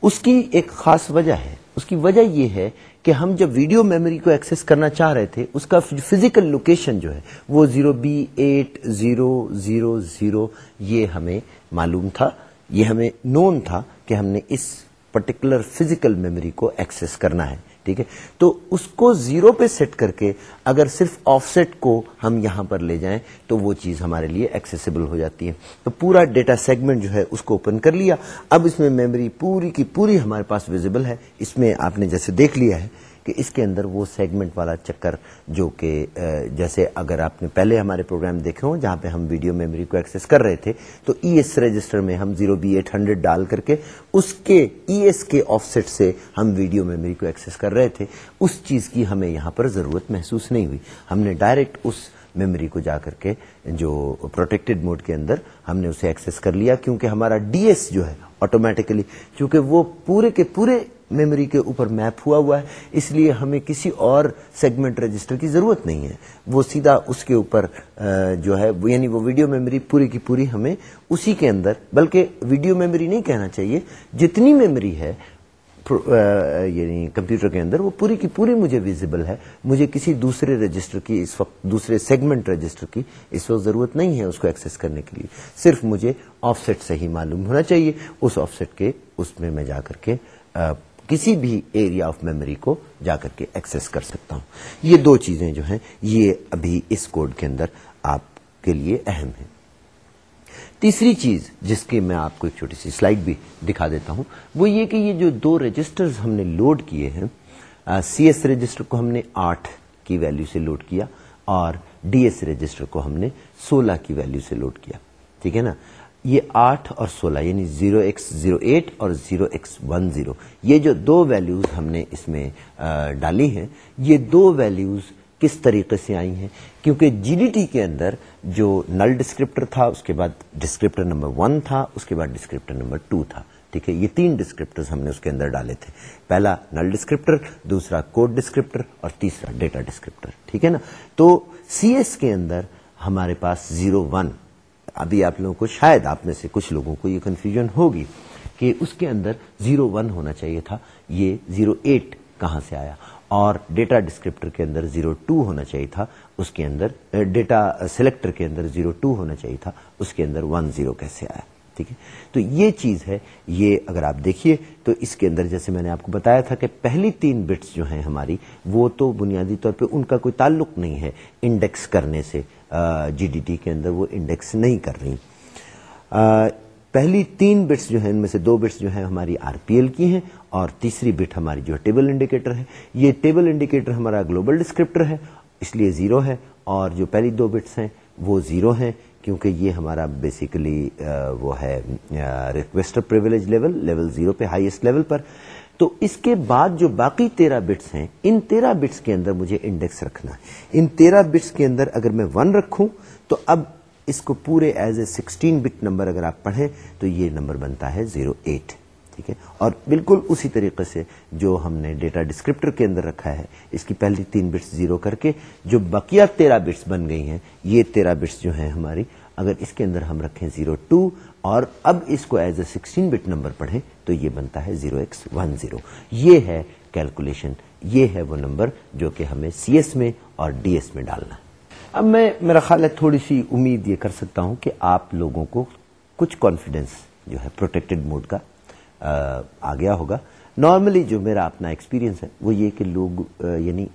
Speaker 1: اس کی ایک خاص وجہ ہے، اس کی وجہ یہ ہے کہ ہم جب ویڈیو میموری کو ایکسس کرنا چاہ رہے تھے، اس کا فزیکل لوکیشن جو ہے، وہ zero B eight zero zero zero یہ ہمیں معلوم تھا۔ یہ ہمیں نون تھا کہ ہم نے اس پرٹیکولر فزیکل میموری کو ایکسس کرنا ہے، ٹھیک ہے؟ تو اس کو زیرو پہ سیٹ کر کے اگر صرف آف سیٹ کو ہم یہاں پر لے جائیں تو وہ چیز ہمارے لیے ایکسیسیبل ہو جاتی ہے۔ تو پورا ڈیٹا سیگمنٹ جو ہے اس کو اوپن کر لیا۔ اب اس میں میموری پوری کی پوری ہمارے پاس ویزیبل ہے۔ اس میں آپ نے جیسے دیکھ لیا ہے کہ اس کے اندر وہ سیگمنٹ والا چکر جو کہ جیسے اگر آپ نے پہلے ہمارے پروگرام دیکھے ہوں جہاں پہ ہم ویڈیو میموری کو ایکسس کر رہے تھے، تو ای ایس رجسٹر میں ہم زیرو بی ایٹ ہنڈریڈ ڈال کر کے اس کے ای ایس کے آف سیٹ سے ہم ویڈیو میموری کو ایکسس کر رہے تھے۔ اس چیز کی ہمیں یہاں پر ضرورت محسوس نہیں ہوئی۔ ہم نے ڈائریکٹ اس میموری کو جا کر کے جو پروٹیکٹڈ موڈ کے اندر ہم نے اسے ایکسس کر لیا، کیونکہ ہمارا ڈی ایس جو ہے آٹومیٹکلی چونکہ وہ پورے کے پورے میموری کے اوپر میپ ہوا ہوا ہے، اس لیے ہمیں کسی اور سیگمنٹ رجسٹر کی ضرورت نہیں ہے۔ وہ سیدھا اس کے اوپر جو ہے یعنی وہ ویڈیو میموری پوری کی پوری ہمیں اسی کے اندر، بلکہ ویڈیو میموری نہیں کہنا چاہیے، جتنی میموری ہے یعنی کمپیوٹر کے اندر وہ پوری کی پوری مجھے ویزیبل ہے۔ مجھے کسی دوسرے رجسٹر کی اس وقت دوسرے سیگمنٹ رجسٹر کی اس وقت ضرورت نہیں ہے اس کو ایکسس کرنے کے لیے۔ صرف مجھے آف سیٹ سے ہی معلوم ہونا چاہیے۔ اس آف سیٹ کے اس میں میں جا کر کے کسی بھی ایریا آف میموری کو جا کر کے ایکسس کر سکتا ہوں۔ یہ دو چیزیں جو ہیں، یہ ابھی اس کوڈ کے اندر آپ کے لیے اہم ہیں۔ تیسری چیز جس کی میں آپ کو ایک چھوٹی سی سلائڈ بھی دکھا دیتا ہوں، وہ یہ کہ یہ جو دو رجسٹر ہم نے لوڈ کیے ہیں سی ایس رجسٹر کو ہم نے آٹھ کی ویلو سے لوڈ کیا اور ڈی ایس رجسٹر کو ہم نے سولہ کی ویلو سے لوڈ کیا۔ ٹھیک ہے نا؟ یہ آٹھ اور سولہ یعنی زیرو ایکس زیرو ایٹ اور زیرو ایکس ون زیرو۔ یہ جو دو ویلوز ہم نے اس میں ڈالی ہیں، یہ دو ویلوز کس طریقے سے آئی ہیں؟ کیونکہ جی ڈی ٹی کے اندر جو نل ڈسکرپٹر تھا، اس کے بعد ڈسکرپٹر نمبر ون تھا، اس کے بعد ڈسکرپٹر نمبر ٹو تھا، ٹھیک ہے؟ یہ تین ڈسکرپٹر ہم نے اس کے اندر ڈالے تھے۔ پہلا نل ڈسکرپٹر، دوسرا کوڈ ڈسکرپٹر اور تیسرا ڈیٹا ڈسکرپٹر، ٹھیک ہے نا؟ تو سی ایس کے اندر ہمارے پاس زیرو ون، ابھی آپ لوگوں کو شاید آپ میں سے کچھ لوگوں کو یہ کنفیوژن ہوگی کہ اس کے اندر زیرو ون ہونا چاہیے تھا، یہ زیرو ایٹ کہاں سے آیا؟ اور ڈیٹا ڈسکرپٹر کے اندر زیرو ٹو ہونا چاہیے تھا، اس کے اندر ڈیٹا سلیکٹر کے اندر زیرو ٹو ہونا چاہیے تھا، اس کے اندر ون زیرو کیسے آیا، ٹھیک ہے؟ تو یہ چیز ہے، یہ اگر آپ دیکھیے، تو اس کے اندر جیسے میں نے آپ کو بتایا تھا کہ پہلی تین بٹس جو ہیں ہماری، وہ تو بنیادی طور پہ ان کا کوئی تعلق نہیں ہے انڈیکس کرنے سے جی ڈی ٹی کے اندر وہ انڈیکس نہیں کر رہی۔ پہلی تین بٹس جو ہیں، ان میں سے دو بٹس جو ہیں ہماری آر پی ایل کی ہیں اور تیسری بٹ ہماری جو ٹیبل انڈیکیٹر ہے، یہ ٹیبل انڈیکیٹر ہمارا گلوبل ڈسکرپٹر ہے، اس لیے زیرو ہے، اور جو پہلی دو بٹس ہیں وہ زیرو ہیں، کیونکہ یہ ہمارا بیسیکلی وہ ہے requestor privilege level level zero پہ ہائیسٹ لیول پر۔ تو اس کے بعد جو باقی تیرہ بٹس ہیں، ان تیرہ بٹس کے اندر مجھے انڈیکس رکھنا ہے۔ ان تیرہ بٹس کے اندر اگر میں ون رکھوں، تو اب اس کو پورے as a sixteen bit number اگر آپ پڑھیں، تو یہ نمبر بنتا ہے زیرو ایٹ ٹھیک ہے؟ اور بالکل اسی طریقے سے جو ہم نے ڈیٹا ڈسکرپٹر کے اندر رکھا ہے، اس کی پہلی تین بٹس زیرو کر کے جو بقیہ تیرہ بٹس بن گئی ہیں، یہ تیرہ بٹس جو ہیں ہماری، اگر اس کے اندر ہم رکھیں زیرو ٹو اور اب اس کو as a sixteen bit number پڑھیں تو یہ بنتا ہے زیرو ایکس ون زیرو۔ یہ ہے کیلکولیشن، یہ ہے وہ نمبر جو کہ ہمیں سی ایس میں اور ڈی ایس میں ڈالنا۔ ہے اب میں، میرا خیال ہے تھوڑی سی امید یہ کر سکتا ہوں کہ آپ لوگوں کو کچھ کانفیڈینس جو ہے پروٹیکٹڈ موڈ کا آ گیا ہوگا۔ نارملی جو میرا اپنا ایکسپیرینس ہے، وہ یہ کہ لوگ یعنی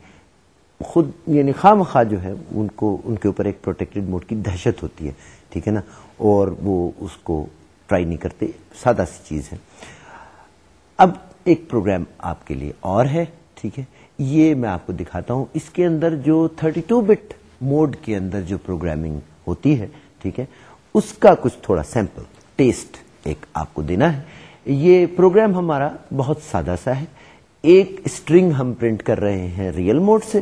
Speaker 1: خود یعنی خواہ مخواہ جو ہے، ان کو، ان کے اوپر ایک پروٹیکٹڈ موڈ کی دہشت ہوتی ہے، ٹھیک ہے نا؟ اور وہ اس کو ٹرائی نہیں کرتے، سادہ سی چیز ہے۔ اب ایک پروگرام آپ کے لیے اور ہے، ٹھیک ہے؟ یہ میں آپ کو دکھاتا ہوں۔ اس کے اندر جو 32 بٹ موڈ کے اندر جو پروگرامنگ ہوتی ہے، ٹھیک ہے؟ اس کا کچھ تھوڑا سیمپل ٹیسٹ ایک آپ کو دینا ہے۔ یہ پروگرام ہمارا بہت سادہ سا ہے۔ ایک اسٹرنگ ہم پرنٹ کر رہے ہیں ریئل موڈ سے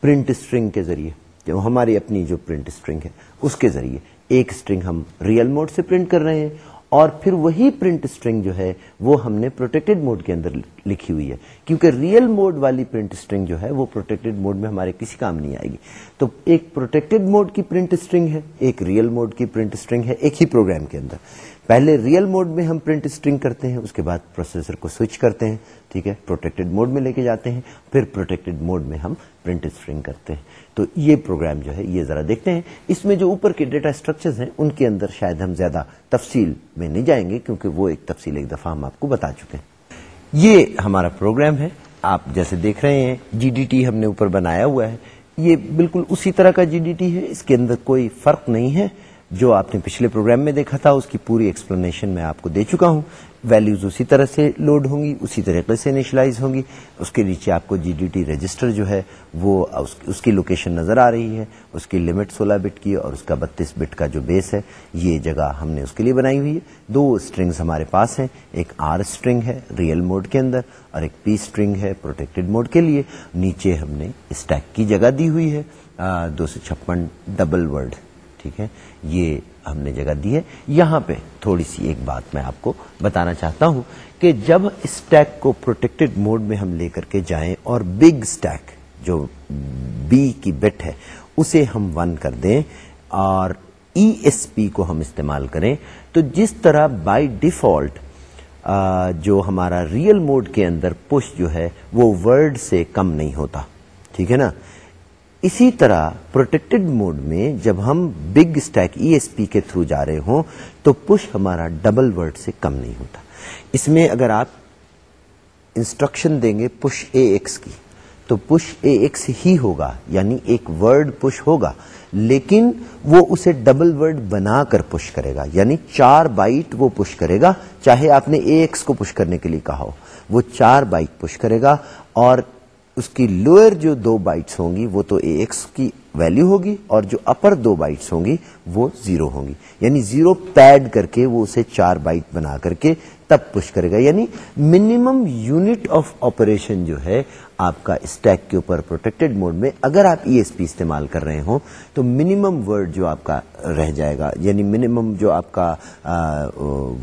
Speaker 1: پرنٹ اسٹرنگ کے ذریعے۔ جو ہماری اپنی جو پرنٹ اسٹرنگ ہے، اس کے ذریعے ایک اسٹرنگ ہم ریئل موڈ سے پرنٹ کر رہے ہیں۔ اور پھر وہی پرنٹ اسٹرنگ جو ہے، وہ ہم نے پروٹیکٹڈ موڈ کے اندر لکھی ہوئی ہے۔ کیونکہ ریئل موڈ والی پرنٹ اسٹرنگ جو ہے، وہ پروٹیکٹڈ موڈ میں ہمارے کسی کام نہیں آئے گی۔ تو ایک پروٹیکٹڈ موڈ کی پرنٹ اسٹرنگ ہے، ایک ریئل موڈ کی پرنٹ اسٹرنگ ہے، ایک ہی پروگرام کے اندر۔ پہلے ریئل موڈ میں ہم پرنٹ اسٹرنگ کرتے ہیں، اس کے بعد پروسیسر کو سوئچ کرتے ہیں، ٹھیک ہے، پروٹیکٹڈ موڈ میں لے کے جاتے ہیں، پھر پروٹیکٹڈ موڈ میں ہم پرنٹ اسٹرنگ کرتے ہیں۔ تو یہ پروگرام جو ہے، یہ ذرا دیکھتے ہیں۔ اس میں جو اوپر کے ڈیٹا اسٹرکچرز ہیں، ان کے اندر شاید ہم زیادہ تفصیل میں نہیں جائیں گے، کیونکہ وہ ایک تفصیل ایک دفعہ ہم آپ کو بتا چکے ہیں۔ یہ ہمارا پروگرام ہے۔ آپ جیسے دیکھ رہے ہیں جی ڈی ٹی ہم نے اوپر بنایا ہوا ہے۔ یہ بالکل اسی طرح کا جی ڈی ٹی ہے، اس کے اندر کوئی فرق نہیں ہے۔ جو آپ نے پچھلے پروگرام میں دیکھا تھا، اس کی پوری ایکسپلینیشن میں آپ کو دے چکا ہوں۔ ویلیوز اسی طرح سے لوڈ ہوں گی، اسی طریقے سے انیشلائز ہوں گی۔ اس کے نیچے آپ کو جی ڈی ٹی رجسٹر جو ہے، وہ اس کی لوکیشن نظر آ رہی ہے، اس کی لمٹ سولہ بٹ کی اور اس کا بتیس بٹ کا جو بیس ہے، یہ جگہ ہم نے اس کے لیے بنائی ہوئی ہے۔ دو اسٹرنگز ہمارے پاس ہیں، ایک آر اسٹرنگ ہے ریئل موڈ کے اندر اور ایک پی اسٹرنگ ہے پروٹیکٹڈ موڈ کے لیے۔ نیچے ہم نے اسٹیک کی جگہ دی ہوئی ہے۔ دو سو چھپن ڈبل ورڈ ٹھیک ہے؟ یہ ہم نے جگہ دی ہے۔ یہاں پہ تھوڑی سی ایک بات میں آپ کو بتانا چاہتا ہوں کہ جب اسٹیک کو پروٹیکٹڈ موڈ میں ہم لے کر کے جائیں اور بگ اسٹیک جو بی کی بٹ ہے، اسے ہم ون کر دیں اور ای ایس پی کو ہم استعمال کریں، تو جس طرح بائی ڈیفالٹ جو ہمارا ریئل موڈ کے اندر پش جو ہے، وہ ورڈ سے کم نہیں ہوتا۔ ٹھیک ہے نا؟ اسی طرح پروٹیکٹڈ موڈ میں جب ہم big stack E S P کے تھرو جا رہے ہوں تو پش ہمارا ڈبل ورڈ سے کم نہیں ہوتا۔ اس میں اگر آپ انسٹرکشن دیں گے پش اے ایکس کی، تو پش اے ایکس ہی ہوگا یعنی ایک ورڈ پش ہوگا، لیکن وہ اسے ڈبل ورڈ بنا کر پش کرے گا یعنی چار بائٹ وہ پش کرے گا، چاہے آپ نے اے ایکس کو پش کرنے کے لیے کہا ہو۔ وہ چار بائٹ پش کرے گا اور اس کی لوئر جو دو بائٹس ہوں گی وہ تو اے ایکس کی ویلو ہوگی اور جو اپر دو بائٹس ہوں گی وہ زیرو ہوں گی۔ یعنی زیرو پیڈ کر کے وہ اسے چار بائٹ بنا کر کے تب پش کرے گا۔ یعنی منیمم یونٹ آف آپریشن جو ہے آپ کا اسٹیک کے اوپر پروٹیکٹڈ موڈ میں اگر آپ ای ایس پی استعمال کر رہے ہوں تو منیمم ورڈ جو آپ کا رہ جائے گا یعنی منیمم جو آپ کا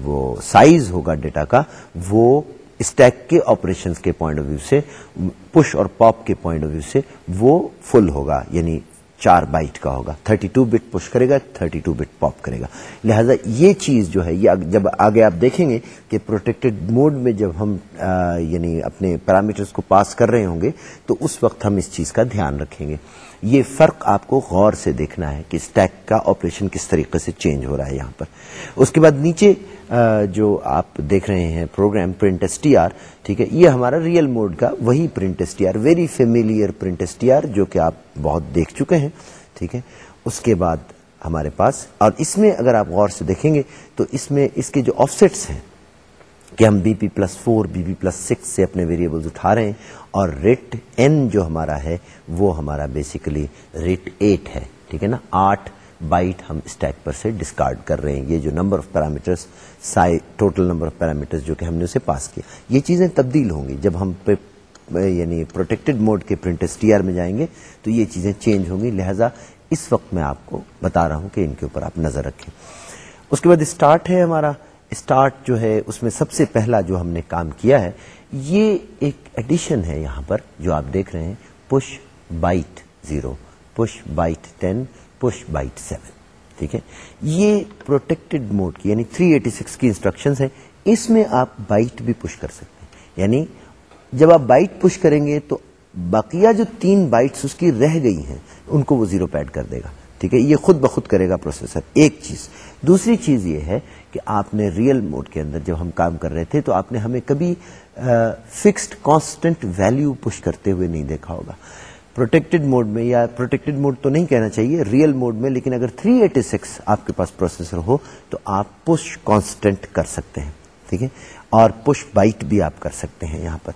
Speaker 1: وہ سائز ہوگا ڈیٹا کا، وہ اسٹیک کے آپریشن کے پوائنٹ آف ویو سے پش اور پاپ کے پوائنٹ آف ویو سے وہ فل ہوگا یعنی چار بائٹ کا ہوگا. 32 بٹ پش کرے گا 32 بٹ پاپ کرے گا. لہذا یہ چیز جو ہے، یہ جب آگے آپ دیکھیں گے کہ پروٹیکٹڈ موڈ میں جب ہم یعنی اپنے پیرامیٹرز کو پاس کر رہے ہوں گے، تو اس وقت ہم اس چیز کا دھیان رکھیں گے. یہ فرق آپ کو غور سے دیکھنا ہے کہ اسٹیک کا آپریشن کس طریقے سے چینج ہو رہا ہے یہاں پر۔ اس کے بعد نیچے جو آپ دیکھ رہے ہیں program print S T R ٹھیک ہے، یہ ہمارا ریئل موڈ کا وہی print S T R very familiar print S T R جو کہ آپ بہت دیکھ چکے ہیں، ٹھیک ہے۔ اس کے بعد ہمارے پاس، اور اس میں اگر آپ غور سے دیکھیں گے تو اس میں اس کے جو آف سیٹس ہیں کہ ہم B P plus four, B P plus six سے اپنے ویریبلز اٹھا رہے ہیں اور ریٹ این جو ہمارا ہے، وہ ہمارا بیسیکلی ریٹ ایٹ ہے، ٹھیک ہے نا؟ آٹھ بائٹ ہم اسٹیک پر سے ڈسکارڈ کر رہے ہیں۔ یہ جو number of parameters total number of parameters جو کہ ہم نے اسے پاس کیا۔ یہ چیزیں تبدیل ہوں گی۔ جب ہم یعنی پروٹیکٹڈ موڈ کے پرنٹ ٹی آر میں جائیں گے، تو یہ چیزیں چینج ہوں گی۔ لہذا اس وقت میں آپ کو بتا رہا ہوں کہ ان کے اوپر آپ نظر رکھیں۔ اس کے بعد اسٹارٹ ہے ہمارا۔ اسٹارٹ جو ہے، اس میں سب سے پہلا جو ہم نے کام کیا ہے، یہ ایک ایڈیشن ہے یہاں پر جو آپ دیکھ رہے ہیں، push byte zero, push byte ten, push byte seven, ٹھیک ہے؟ یہ پروٹیکٹڈ موڈ کی یعنی 386 کی انسٹرکشن ہے اس میں آپ بائٹ بھی پش کر سکتے ہیں۔ یعنی جب آپ بائٹ پش کریں گے تو بقیہ جو تین بائٹس اس کی رہ گئی ہیں، ان کو وہ زیرو پیڈ کر دے گا۔ ٹھیک ہے؟ یہ خود بخود کرے گا پروسیسر، ایک چیز۔ دوسری چیز یہ ہے کہ آپ نے ریئل موڈ کے اندر جب ہم کام کر رہے تھے تو آپ نے ہمیں کبھی فکسڈ کانسٹنٹ ویلو پش کرتے ہوئے نہیں دیکھا ہوگا۔ پروٹیکٹڈ موڈ میں، یا پروٹیکٹڈ موڈ تو نہیں کہنا چاہیے ریئل موڈ میں، لیکن اگر 386 آپ کے پاس پروسیسر ہو تو آپ پش کانسٹنٹ کر سکتے ہیں، ٹھیک ہے؟ اور پش بائٹ بھی آپ کر سکتے ہیں یہاں پر۔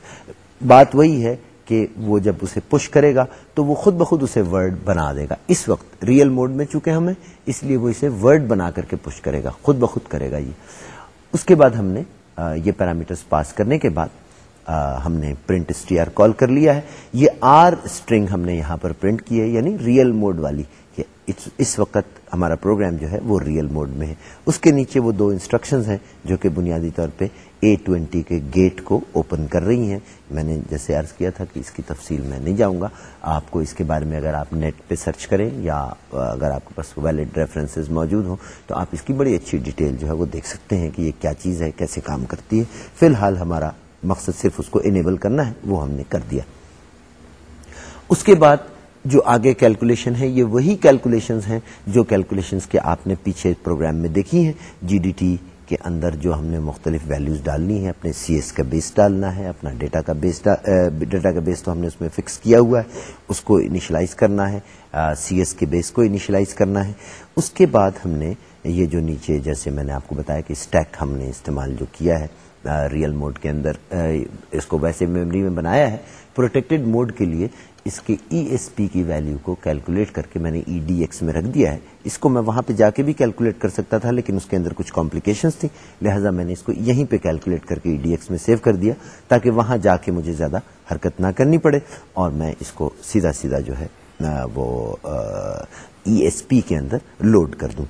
Speaker 1: بات وہی ہے کہ وہ جب اسے پش کرے گا تو وہ خود بخود اسے ورڈ بنا دے گا۔ اس وقت ریئل موڈ میں چونکہ ہمیں اس لیے وہ اسے ورڈ بنا کر کے پش کرے گا، خود بخود کرے گا یہ۔ اس کے بعد ہم نے یہ پیرامیٹرز پاس کرنے کے بعد ہم نے پرنٹ اسٹی آر کال کر لیا ہے۔ یہ آر اسٹرنگ ہم نے یہاں پر پرنٹ کی ہے یعنی ریئل موڈ والی۔ اس وقت ہمارا پروگرام جو ہے وہ ریئل موڈ میں ہے۔ اس کے نیچے وہ دو انسٹرکشنز ہیں جو کہ بنیادی طور پہ اے ٹوینٹی کے گیٹ کو اوپن کر رہی ہیں۔ میں نے جیسے عرض کیا تھا کہ اس کی تفصیل میں نہیں جاؤں گا۔ آپ کو اس کے بارے میں اگر آپ نیٹ پہ سرچ کریں یا اگر آپ کے پاس ویلڈ ریفرنسز موجود ہوں، تو آپ اس کی بڑی اچھی ڈیٹیل جو ہے وہ دیکھ سکتے ہیں کہ یہ کیا چیز ہے، کیسے کام کرتی ہے۔ فی الحال ہمارا مقصد صرف اس کو انیبل کرنا ہے، وہ ہم نے کر دیا۔ اس کے بعد جو آگے کیلکولیشن ہے، یہ وہی کیلکولیشن ہیں جو کیلکولیشن کے آپ نے پیچھے پروگرام میں دیکھی ہیں۔ جی ڈی ٹی کے اندر جو ہم نے مختلف ویلیوز ڈالنی ہے اپنے سی ایس کا بیس ڈالنا ہے، اپنا ڈیٹا کا بیس ڈیٹا کا بیس تو ہم نے اس میں فکس کیا ہوا ہے، اس کو انیشلائز کرنا ہے سی ایس کے بیس کو انیشلائز کرنا ہے۔ اس کے بعد ہم نے یہ جو نیچے جیسے میں نے آپ کو بتایا کہ اسٹیک ہم نے استعمال جو کیا ہے ریئل موڈ کے اندر اس کو ویسے میموری میں بنایا ہے پروٹیکٹڈ موڈ کے لیے اس کے ای ایس پی کی ویلیو کو کیلکولیٹ کر کے میں نے ای ڈی ایکس میں رکھ دیا ہے۔ اس کو میں وہاں پہ جا کے بھی کیلکولیٹ کر سکتا تھا، لیکن اس کے اندر کچھ کمپلیکیشنس تھی لہٰذا میں نے اس کو یہیں پہ کیلکولیٹ کر کے ای ڈی ایکس میں سیو کر دیا، تاکہ وہاں جا کے مجھے زیادہ حرکت نہ کرنی پڑے۔ اور میں اس کو سیدھا سیدھا جو ہے وہ ای ایس پی کے اندر لوڈ کر دوں۔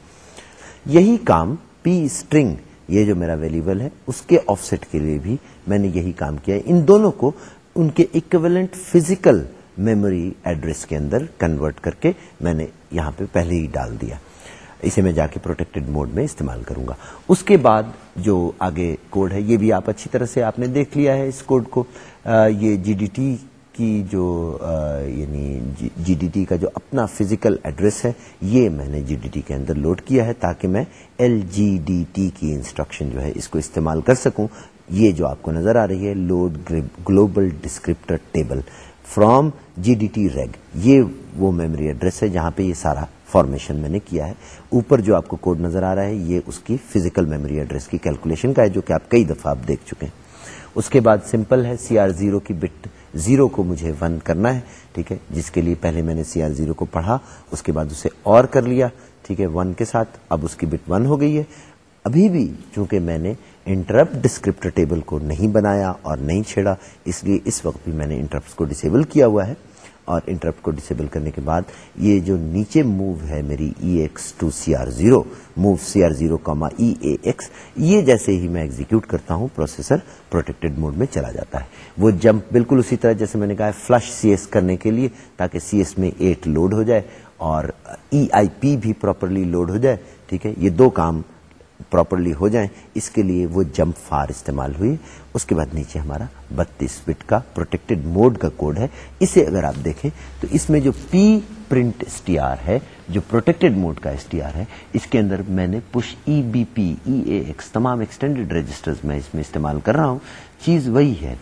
Speaker 1: یہی کام پی اسٹرنگ یہ جو میرا ویلیبل ہے، اس کے آف سیٹ کے لیے بھی میں نے یہی کام کیا۔ ہے ان دونوں کو ان کے اکویلنٹ فزیکل میموری ایڈریس کے اندر کنورٹ کر کے میں نے یہاں پہ پہلے ہی ڈال دیا۔ اسے میں جا کے پروٹیکٹڈ موڈ میں استعمال کروں گا۔ اس کے بعد جو آگے کوڈ ہے، یہ بھی آپ اچھی طرح سے آپ نے دیکھ لیا ہے اس کوڈ کو۔ یہ جی ڈی ٹی کی جو یعنی جی ڈی ٹی کا جو اپنا فزیکل ایڈریس ہے، یہ میں نے جی ڈی ٹی کے اندر لوڈ کیا ہے تاکہ میں ایل جی ڈی ٹی کی انسٹرکشن جو ہے اس کو استعمال کر سکوں۔ یہ جو آپ کو نظر آ رہی ہے load global descriptor table from G D T reg. یہ وہ میموری ایڈریس ہے جہاں پہ یہ سارا فارمیشن میں نے کیا ہے. اوپر جو آپ کو کوڈ نظر آ رہا ہے، یہ اس کی فزیکل میموری ایڈریس کی کیلکولیشن کا ہے، جو کہ آپ کئی دفعہ آپ دیکھ چکے ہیں. اس کے بعد سمپل ہے سی آر زیرو کی بٹ زیرو کو مجھے ون کرنا ہے، ٹھیک ہے؟ جس کے لیے پہلے میں نے سی آر زیرو کو پڑھا، اس کے بعد اسے اور کر لیا، ٹھیک ہے؟ ون کے ساتھ، اب اس کی بٹ ون ہو گئی ہے. ابھی بھی چونکہ میں نے انٹرپٹ ڈسکرپٹر ٹیبل کو نہیں بنایا اور نہیں چھیڑا، اس لیے اس وقت بھی میں نے انٹرپٹ کو ڈسیبل کیا ہوا ہے۔ اور انٹرپٹ کو ڈسیبل کرنے کے بعد یہ جو نیچے موو ہے میری E X to C R zero move C R zero comma E A X یہ جیسے ہی میں ایگزیکیوٹ کرتا ہوں پروسیسر پروٹیکٹڈ موڈ میں چلا جاتا ہے۔ وہ جمپ بالکل اسی طرح جیسے میں نے کہا فلش سی ایس کرنے کے لیے تاکہ سی ایس میں ایٹ لوڈ ہو جائے اور ای آئی پی بھی پراپرلی لوڈ ہو جائے۔ ٹھیک ہے، یہ دو کام پراپرلی ہو جائیں، اس کے لیے وہ جمپ فار استعمال ہوئی۔ اس کے بعد نیچے ہمارا بتیس بٹ کا پروٹیکٹڈ موڈ کا کوڈ ہے۔ اسے اگر آپ دیکھیں، تو اس میں جو P print S T R ہے، جو پروٹیکٹڈ موڈ کا ایس ٹی آر ہے، اس کے اندر میں نے push E B P, E A X, تمام ایکسٹینڈیڈ رجسٹر میں اس میں استعمال کر رہا ہوں۔ چیز وہی ہے۔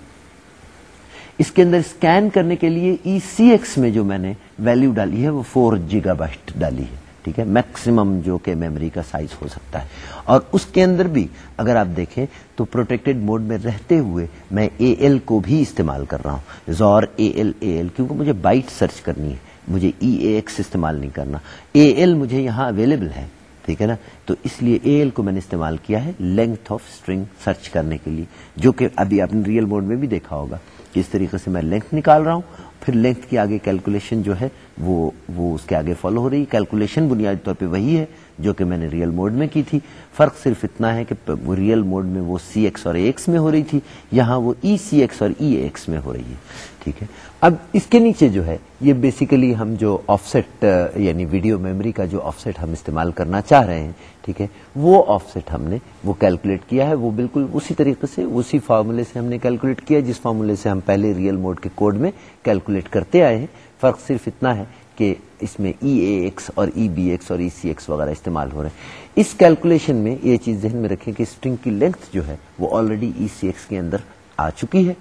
Speaker 1: اس کے اندر اسکین کرنے کے لیے ای سی ایکس میں جو میں نے ویلو ڈالی ہے، وہ فور جیگا بائٹ ڈالی ہے۔ ٹھیک ہے میکسیمم جو کہ میموری کا سائز ہو سکتا ہے۔ اور اس کے اندر بھی اگر آپ دیکھیں تو پروٹیکٹڈ موڈ میں رہتے ہوئے میں اے ایل کو بھی استعمال کر رہا ہوں۔ زور اے ایل اے ایل کیونکہ مجھے بائٹ سرچ کرنی ہے، مجھے ای اے ایکس استعمال نہیں کرنا۔ اے ایل مجھے یہاں اویلیبل ہے، ٹھیک ہے نا؟ تو اس لیے اے ایل کو میں نے استعمال کیا ہے لینتھ آف اسٹرنگ سرچ کرنے کے لیے، جو کہ ابھی آپ نے ریئل موڈ میں بھی دیکھا ہوگا اس طریقے سے میں لینتھ نکال رہا ہوں پھر لینتھ کی آگے کیلکولیشن جو ہے وہ وہ اس کے آگے فالو ہو رہی ہے۔ کیلکولیشن بنیادی طور پہ وہی ہے جو کہ میں نے ریئل موڈ میں کی تھی۔ فرق صرف اتنا ہے کہ ریئل موڈ میں وہ سی ایکس اور ایکس میں ہو رہی تھی، یہاں وہ ای سی ایکس اور ای ایکس میں ہو رہی ہے۔ ٹھیک ہے؟ اب اس کے نیچے جو ہے، یہ بیسیکلی ہم جو آف سیٹ یعنی ویڈیو میموری کا جو آف سیٹ ہم استعمال کرنا چاہ رہے ہیں، ٹھیک ہے؟ وہ آف سیٹ ہم نے، وہ کیلکولیٹ کیا ہے، وہ بالکل اسی طریقے سے، اسی فارمولے سے ہم نے کیلکولیٹ کیا، جس فارمولے سے ہم پہلے ریئل موڈ کے کوڈ میں کیلکولیٹ کرتے آئے ہیں۔ فرق صرف اتنا ہے کہ اس میں ای اے ایکس اور ای بی ایکس اور ای سی ایکس وغیرہ استعمال ہو رہے ہیں۔ اس کیلکولیشن میں یہ چیز ذہن میں رکھیں کہ اسٹرنگ کی لینتھ جو ہے وہ آلریڈی ای سی ایکس کے اندر آ چکی ہے۔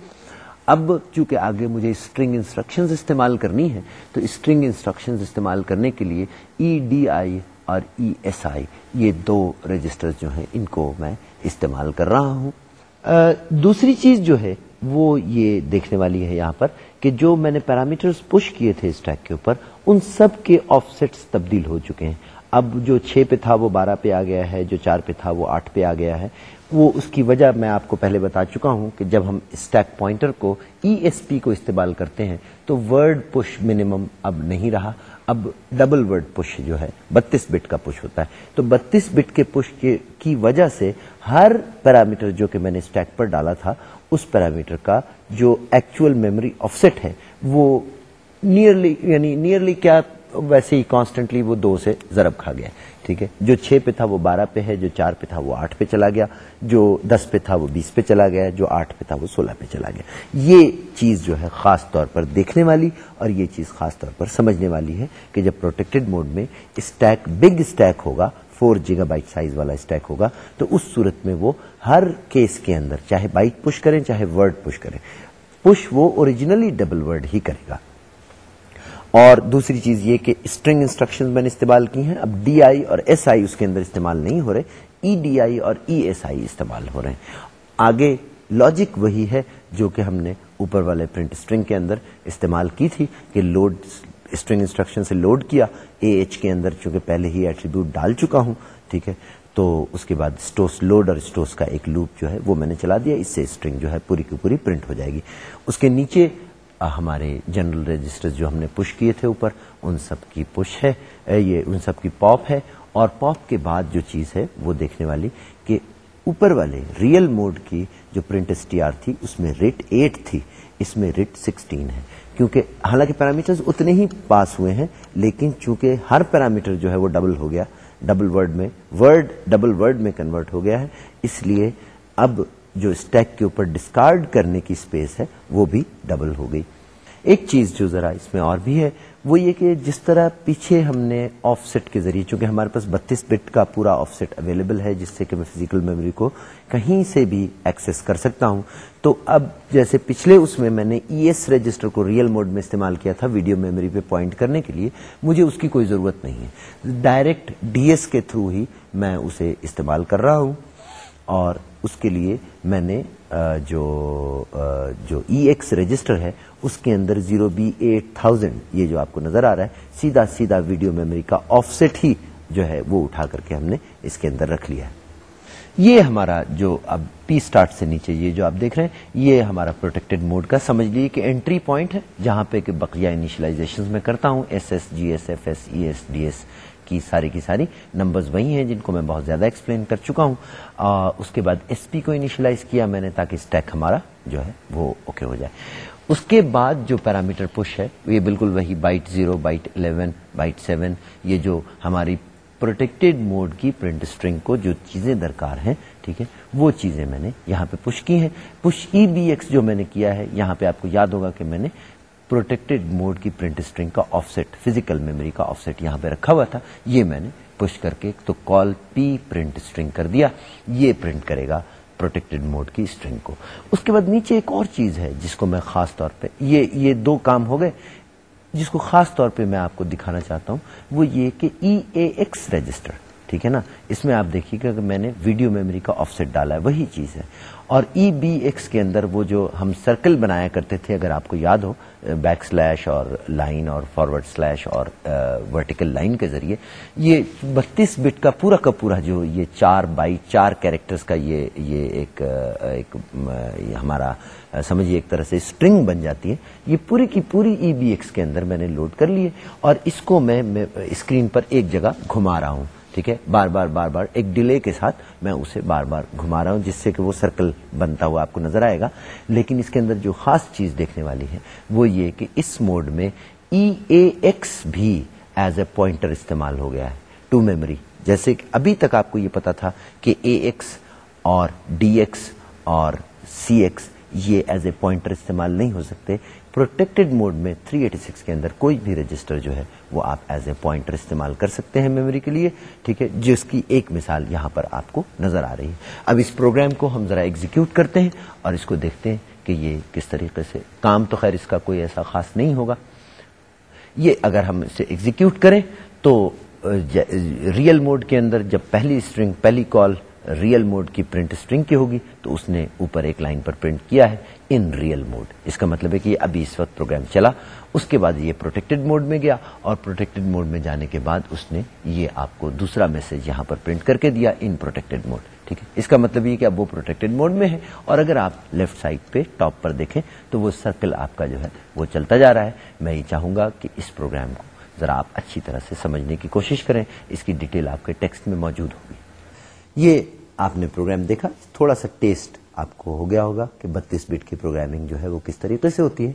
Speaker 1: اب چونکہ آگے مجھے اسٹرنگ انسٹرکشنز استعمال کرنی ہے تو اسٹرنگ انسٹرکشنز استعمال کرنے کے لیے ای ڈی آئی اور ای ایس آئی یہ دو رجسٹر جو ہیں، ان کو میں استعمال کر رہا ہوں۔ دوسری چیز جو ہے، وہ یہ دیکھنے والی ہے یہاں پر کہ جو میں نے پیرامیٹرز پش کیے تھے اسٹیک کے اوپر، ان سب کے آف سیٹس تبدیل ہو چکے ہیں۔ اب جو چھ پہ تھا وہ بارہ پہ آ گیا ہے، جو چار پہ تھا وہ آٹھ پہ آ گیا ہے۔ وہ اس کی وجہ میں آپ کو پہلے بتا چکا ہوں کہ جب ہم اسٹیک پوائنٹر کو ای ایس پی کو استعمال کرتے ہیں، تو ورڈ پش منیمم اب نہیں رہا۔ اب ڈبل ورڈ پش جو ہے، بتیس بٹ کا پش ہوتا ہے۔ تو بتیس بٹ کے پش کی وجہ سے ہر پیرامیٹر جو کہ میں نے اسٹیک پر ڈالا تھا اس پیرامیٹر کا جو ایکچوئل میموری آف سیٹ ہے، وہ نیئرلی یعنی نیئرلی کیا ویسے ہی کانسٹنٹلی وہ دو سے ضرب کھا گیا۔ ٹھیک ہے؟ جو چھ پہ تھا وہ بارہ پہ ہے، جو چار پہ تھا وہ آٹھ پہ چلا گیا۔ جو دس پہ تھا وہ بیس پہ چلا گیا۔ جو آٹھ پہ تھا وہ سولہ پہ چلا گیا۔ یہ چیز جو ہے خاص طور پر دیکھنے والی اور یہ چیز خاص طور پر سمجھنے والی ہے کہ جب پروٹیکٹڈ موڈ میں اسٹیک بگ اسٹیک ہوگا فور جیگا بائٹ سائز والا اسٹیک ہوگا، تو اس صورت میں وہ ہر کیس کے اندر، چاہے بائٹ پش کریں، چاہے ورڈ پش کریں پش وہ اوریجنلی ڈبل ورڈ ہی کرے گا۔ اور دوسری چیز یہ کہ اسٹرنگ انسٹرکشن میں نے استعمال کی ہیں، اب ڈی آئی اور ایس آئی اس کے اندر استعمال نہیں ہو رہے ای ڈی آئی اور ای ایس آئی استعمال ہو رہے ہیں۔ آگے لاجک وہی ہے جو کہ ہم نے اوپر والے پرنٹ اسٹرنگ کے اندر استعمال کی تھی کہ لوڈ اسٹرنگ انسٹرکشن سے لوڈ کیا اے ایچ کے اندر چونکہ پہلے ہی ایٹریبیوٹ ڈال چکا ہوں، ٹھیک ہے؟ تو اس کے بعد اسٹوس لوڈ اور اسٹوس کا ایک لوپ جو ہے وہ میں نے چلا دیا، اس سے اسٹرنگ جو ہے پوری کی پوری پرنٹ ہو جائے گی۔ اس کے نیچے ہمارے جنرل رجسٹر جو ہم نے پش کیے تھے اوپر، ان سب کی پش ہے یہ ان سب کی پاپ ہے۔ اور پاپ کے بعد جو چیز ہے وہ دیکھنے والی کہ اوپر والے ریئل موڈ کی جو پرنٹ ایس ٹی آر تھی، اس میں ریٹ ایٹ تھی، اس میں ریٹ سکسٹین ہے۔ کیونکہ حالانکہ پیرامیٹر اتنے ہی پاس ہوئے ہیں، لیکن چونکہ ہر پیرامیٹر جو ہے وہ ڈبل ہو گیا ڈبل ورڈ میں ورڈ ڈبل ورڈ میں کنورٹ ہو گیا ہے، اس لیے اب جو اسٹیک کے اوپر ڈسکارڈ کرنے کی اسپیس ہے وہ بھی ڈبل ہو گئی۔ ایک چیز جو ذرا اس میں اور بھی ہے وہ یہ کہ جس طرح پیچھے ہم نے آف سیٹ کے ذریعے، چونکہ ہمارے پاس بتیس بٹ کا پورا آف سیٹ اویلیبل ہے، جس سے کہ میں فزیکل میموری کو کہیں سے بھی ایکسس کر سکتا ہوں۔ تو اب جیسے پچھلے اس میں میں نے ای ایس رجسٹر کو ریئل موڈ میں استعمال کیا تھا ویڈیو میموری پہ پوائنٹ کرنے کے لیے، مجھے اس کی کوئی ضرورت نہیں ہے۔ ڈائریکٹ ڈی ایس کے تھرو ہی میں اسے استعمال کر رہا ہوں اور اس کے لیے میں نے جو جو ای ایکس رجسٹر ہے، اس کے اندر زیرو بی ایٹ تھاؤزینڈ یہ جو آپ کو نظر آ رہا ہے، سیدھا سیدھا ویڈیو میموری کا آف سیٹ ہی جو ہے، وہ اٹھا کر کے ہم نے اس کے اندر رکھ لیا ہے۔ یہ ہمارا جو اب پی سٹارٹ سے نیچے، یہ جو آپ دیکھ رہے ہیں، یہ ہمارا پروٹیکٹڈ موڈ کا، سمجھ لیجیے کہ انٹری پوائنٹ ہے، جہاں پہ کہ بقیہ انیشلائزیشن میں کرتا ہوں S S G S F S E S D S کی ساری کی ساری نمبرز وہی ہیں جن کو میں بہت زیادہ ایکسپلین کر چکا ہوں۔ آ, اس کے بعد ایس پی کو انیشلائز کیا میں نے تاکہ اسٹیک ہمارا جو ہے وہ اوکے ہو جائے۔ اس کے بعد جو پیرامیٹر پش ہے یہ بالکل وہی byte zero byte eleven byte seven یہ جو ہماری پروٹیکٹڈ موڈ کی پرنٹ اسٹرنگ کو جو چیزیں درکار ہیں ٹھیک ہے وہ چیزیں میں نے یہاں پہ پش کی ہیں۔ پش ای بی ایکس جو میں نے کیا ہے یہاں پہ آپ کو یاد ہوگا کہ میں نے پروٹیکٹڈ موڈ کی پرنٹ اسٹرنگ کا آف سیٹ فزیکل میموری کا آف سیٹ یہاں پہ رکھا ہوا تھا۔ یہ میں نے پش کر کے تو کال پی پرنٹ اسٹرنگ کر دیا، یہ پرنٹ کرے گا پروٹیکٹڈ موڈ کی اسٹرنگ کو۔ اس کے بعد نیچے ایک اور چیز ہے جس کو میں خاص طور پہ، یہ یہ دو کام ہو گئے۔ جس کو خاص طور پہ میں آپ کو دکھانا چاہتا ہوں، وہ یہ کہ ای اے ایکس رجسٹر ٹھیک ہے نا؟ اس میں آپ دیکھیے گا کہ میں نے ویڈیو میموری کا آف سیٹ ڈالا ہے، وہی چیز ہے۔ اور ای بی ایکس کے اندر وہ جو ہم سرکل بنایا کرتے تھے، اگر آپ کو یاد ہو بیک سلیش اور لائن اور فارورڈ سلیش اور uh, ورٹیکل لائن کے ذریعے یہ بتیس بٹ کا پورا کا پورا جو یہ چار بائی چار کیریکٹرز کا یہ یہ ایک uh, ایک ہمارا uh, سمجھیے ایک طرح سے اسٹرنگ بن جاتی ہے۔ یہ پوری کی پوری ای بی ایکس کے اندر میں نے لوڈ کر لیے اور اس کو میں اسکرین پر ایک جگہ گھما رہا ہوں۔ ٹھیک ہے؟ بار بار بار بار ایک ڈیلے کے ساتھ میں اسے بار بار گھما رہا ہوں جس سے کہ وہ سرکل بنتا ہوا آپ کو نظر آئے گا۔ لیکن اس کے اندر جو خاص چیز دیکھنے والی ہے وہ یہ کہ اس موڈ میں ای اے ایکس بھی ایز اے پوائنٹر استعمال ہو گیا ہے۔ ٹو میموری جیسے کہ ابھی تک آپ کو یہ پتا تھا کہ اے ایکس اور ڈی ایکس اور سی ایکس یہ ایز اے پوائنٹر استعمال نہیں ہو سکتے۔ پروٹیکٹڈ موڈ میں 386 کے اندر کوئی بھی رجسٹر جو ہے، وہ آپ ایز اے پوائنٹر استعمال کر سکتے ہیں میموری کے لیے، ٹھیک ہے؟ جس کی ایک مثال یہاں پر آپ کو نظر آ رہی ہے۔ اب اس پروگرام کو ہم ذرا ایگزیکیوٹ کرتے ہیں اور اس کو دیکھتے ہیں کہ یہ کس طریقے سے، کام تو خیر اس کا کوئی ایسا خاص نہیں ہوگا۔ یہ اگر ہم اسے ایگزیکیوٹ کریں تو ریئل موڈ کے اندر جب پہلی اسٹرنگ پہلی کال ریئل موڈ کی پرنٹ اسٹرنگ کی ہوگی تو اس نے اوپر ایک لائن پر پرنٹ کیا ہے ان ریئل موڈ۔ اس کا مطلب ہے کہ ابھی اس وقت پروگرام چلا، اس کے بعد یہ پروٹیکٹڈ موڈ میں گیا اور پروٹیکٹڈ موڈ میں جانے کے بعد اس نے یہ آپ کو دوسرا میسج یہاں پر پرنٹ کر کے دیا، ان پروٹیکٹڈ موڈ۔ ٹھیک ہے؟ اس کا مطلب یہ کہ اب وہ پروٹیکٹڈ موڈ میں ہے اور اگر آپ لیفٹ سائڈ پہ ٹاپ پر دیکھیں تو وہ سرکل آپ کا جو ہے وہ چلتا جا رہا ہے۔ میں یہ چاہوں گا کہ اس پروگرام کو ذرا آپ اچھی طرح سے سمجھنے کی کوشش کریں۔ اس کی ڈیٹیل آپ کے ٹیکسٹ میں موجود ہوگی۔ یہ آپ نے پروگرام دیکھا، تھوڑا سا ٹیسٹ آپ کو ہو گیا ہوگا کہ بتیس بٹ کی پروگرامنگ جو ہے وہ کس طریقے سے ہوتی ہے۔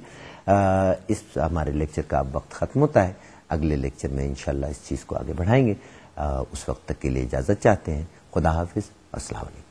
Speaker 1: اس ہمارے لیکچر کا اب وقت ختم ہوتا ہے۔ اگلے لیکچر میں انشاءاللہ اس چیز کو آگے بڑھائیں گے۔ اس وقت تک کے لیے اجازت چاہتے ہیں۔ خدا حافظ۔ السلام علیکم۔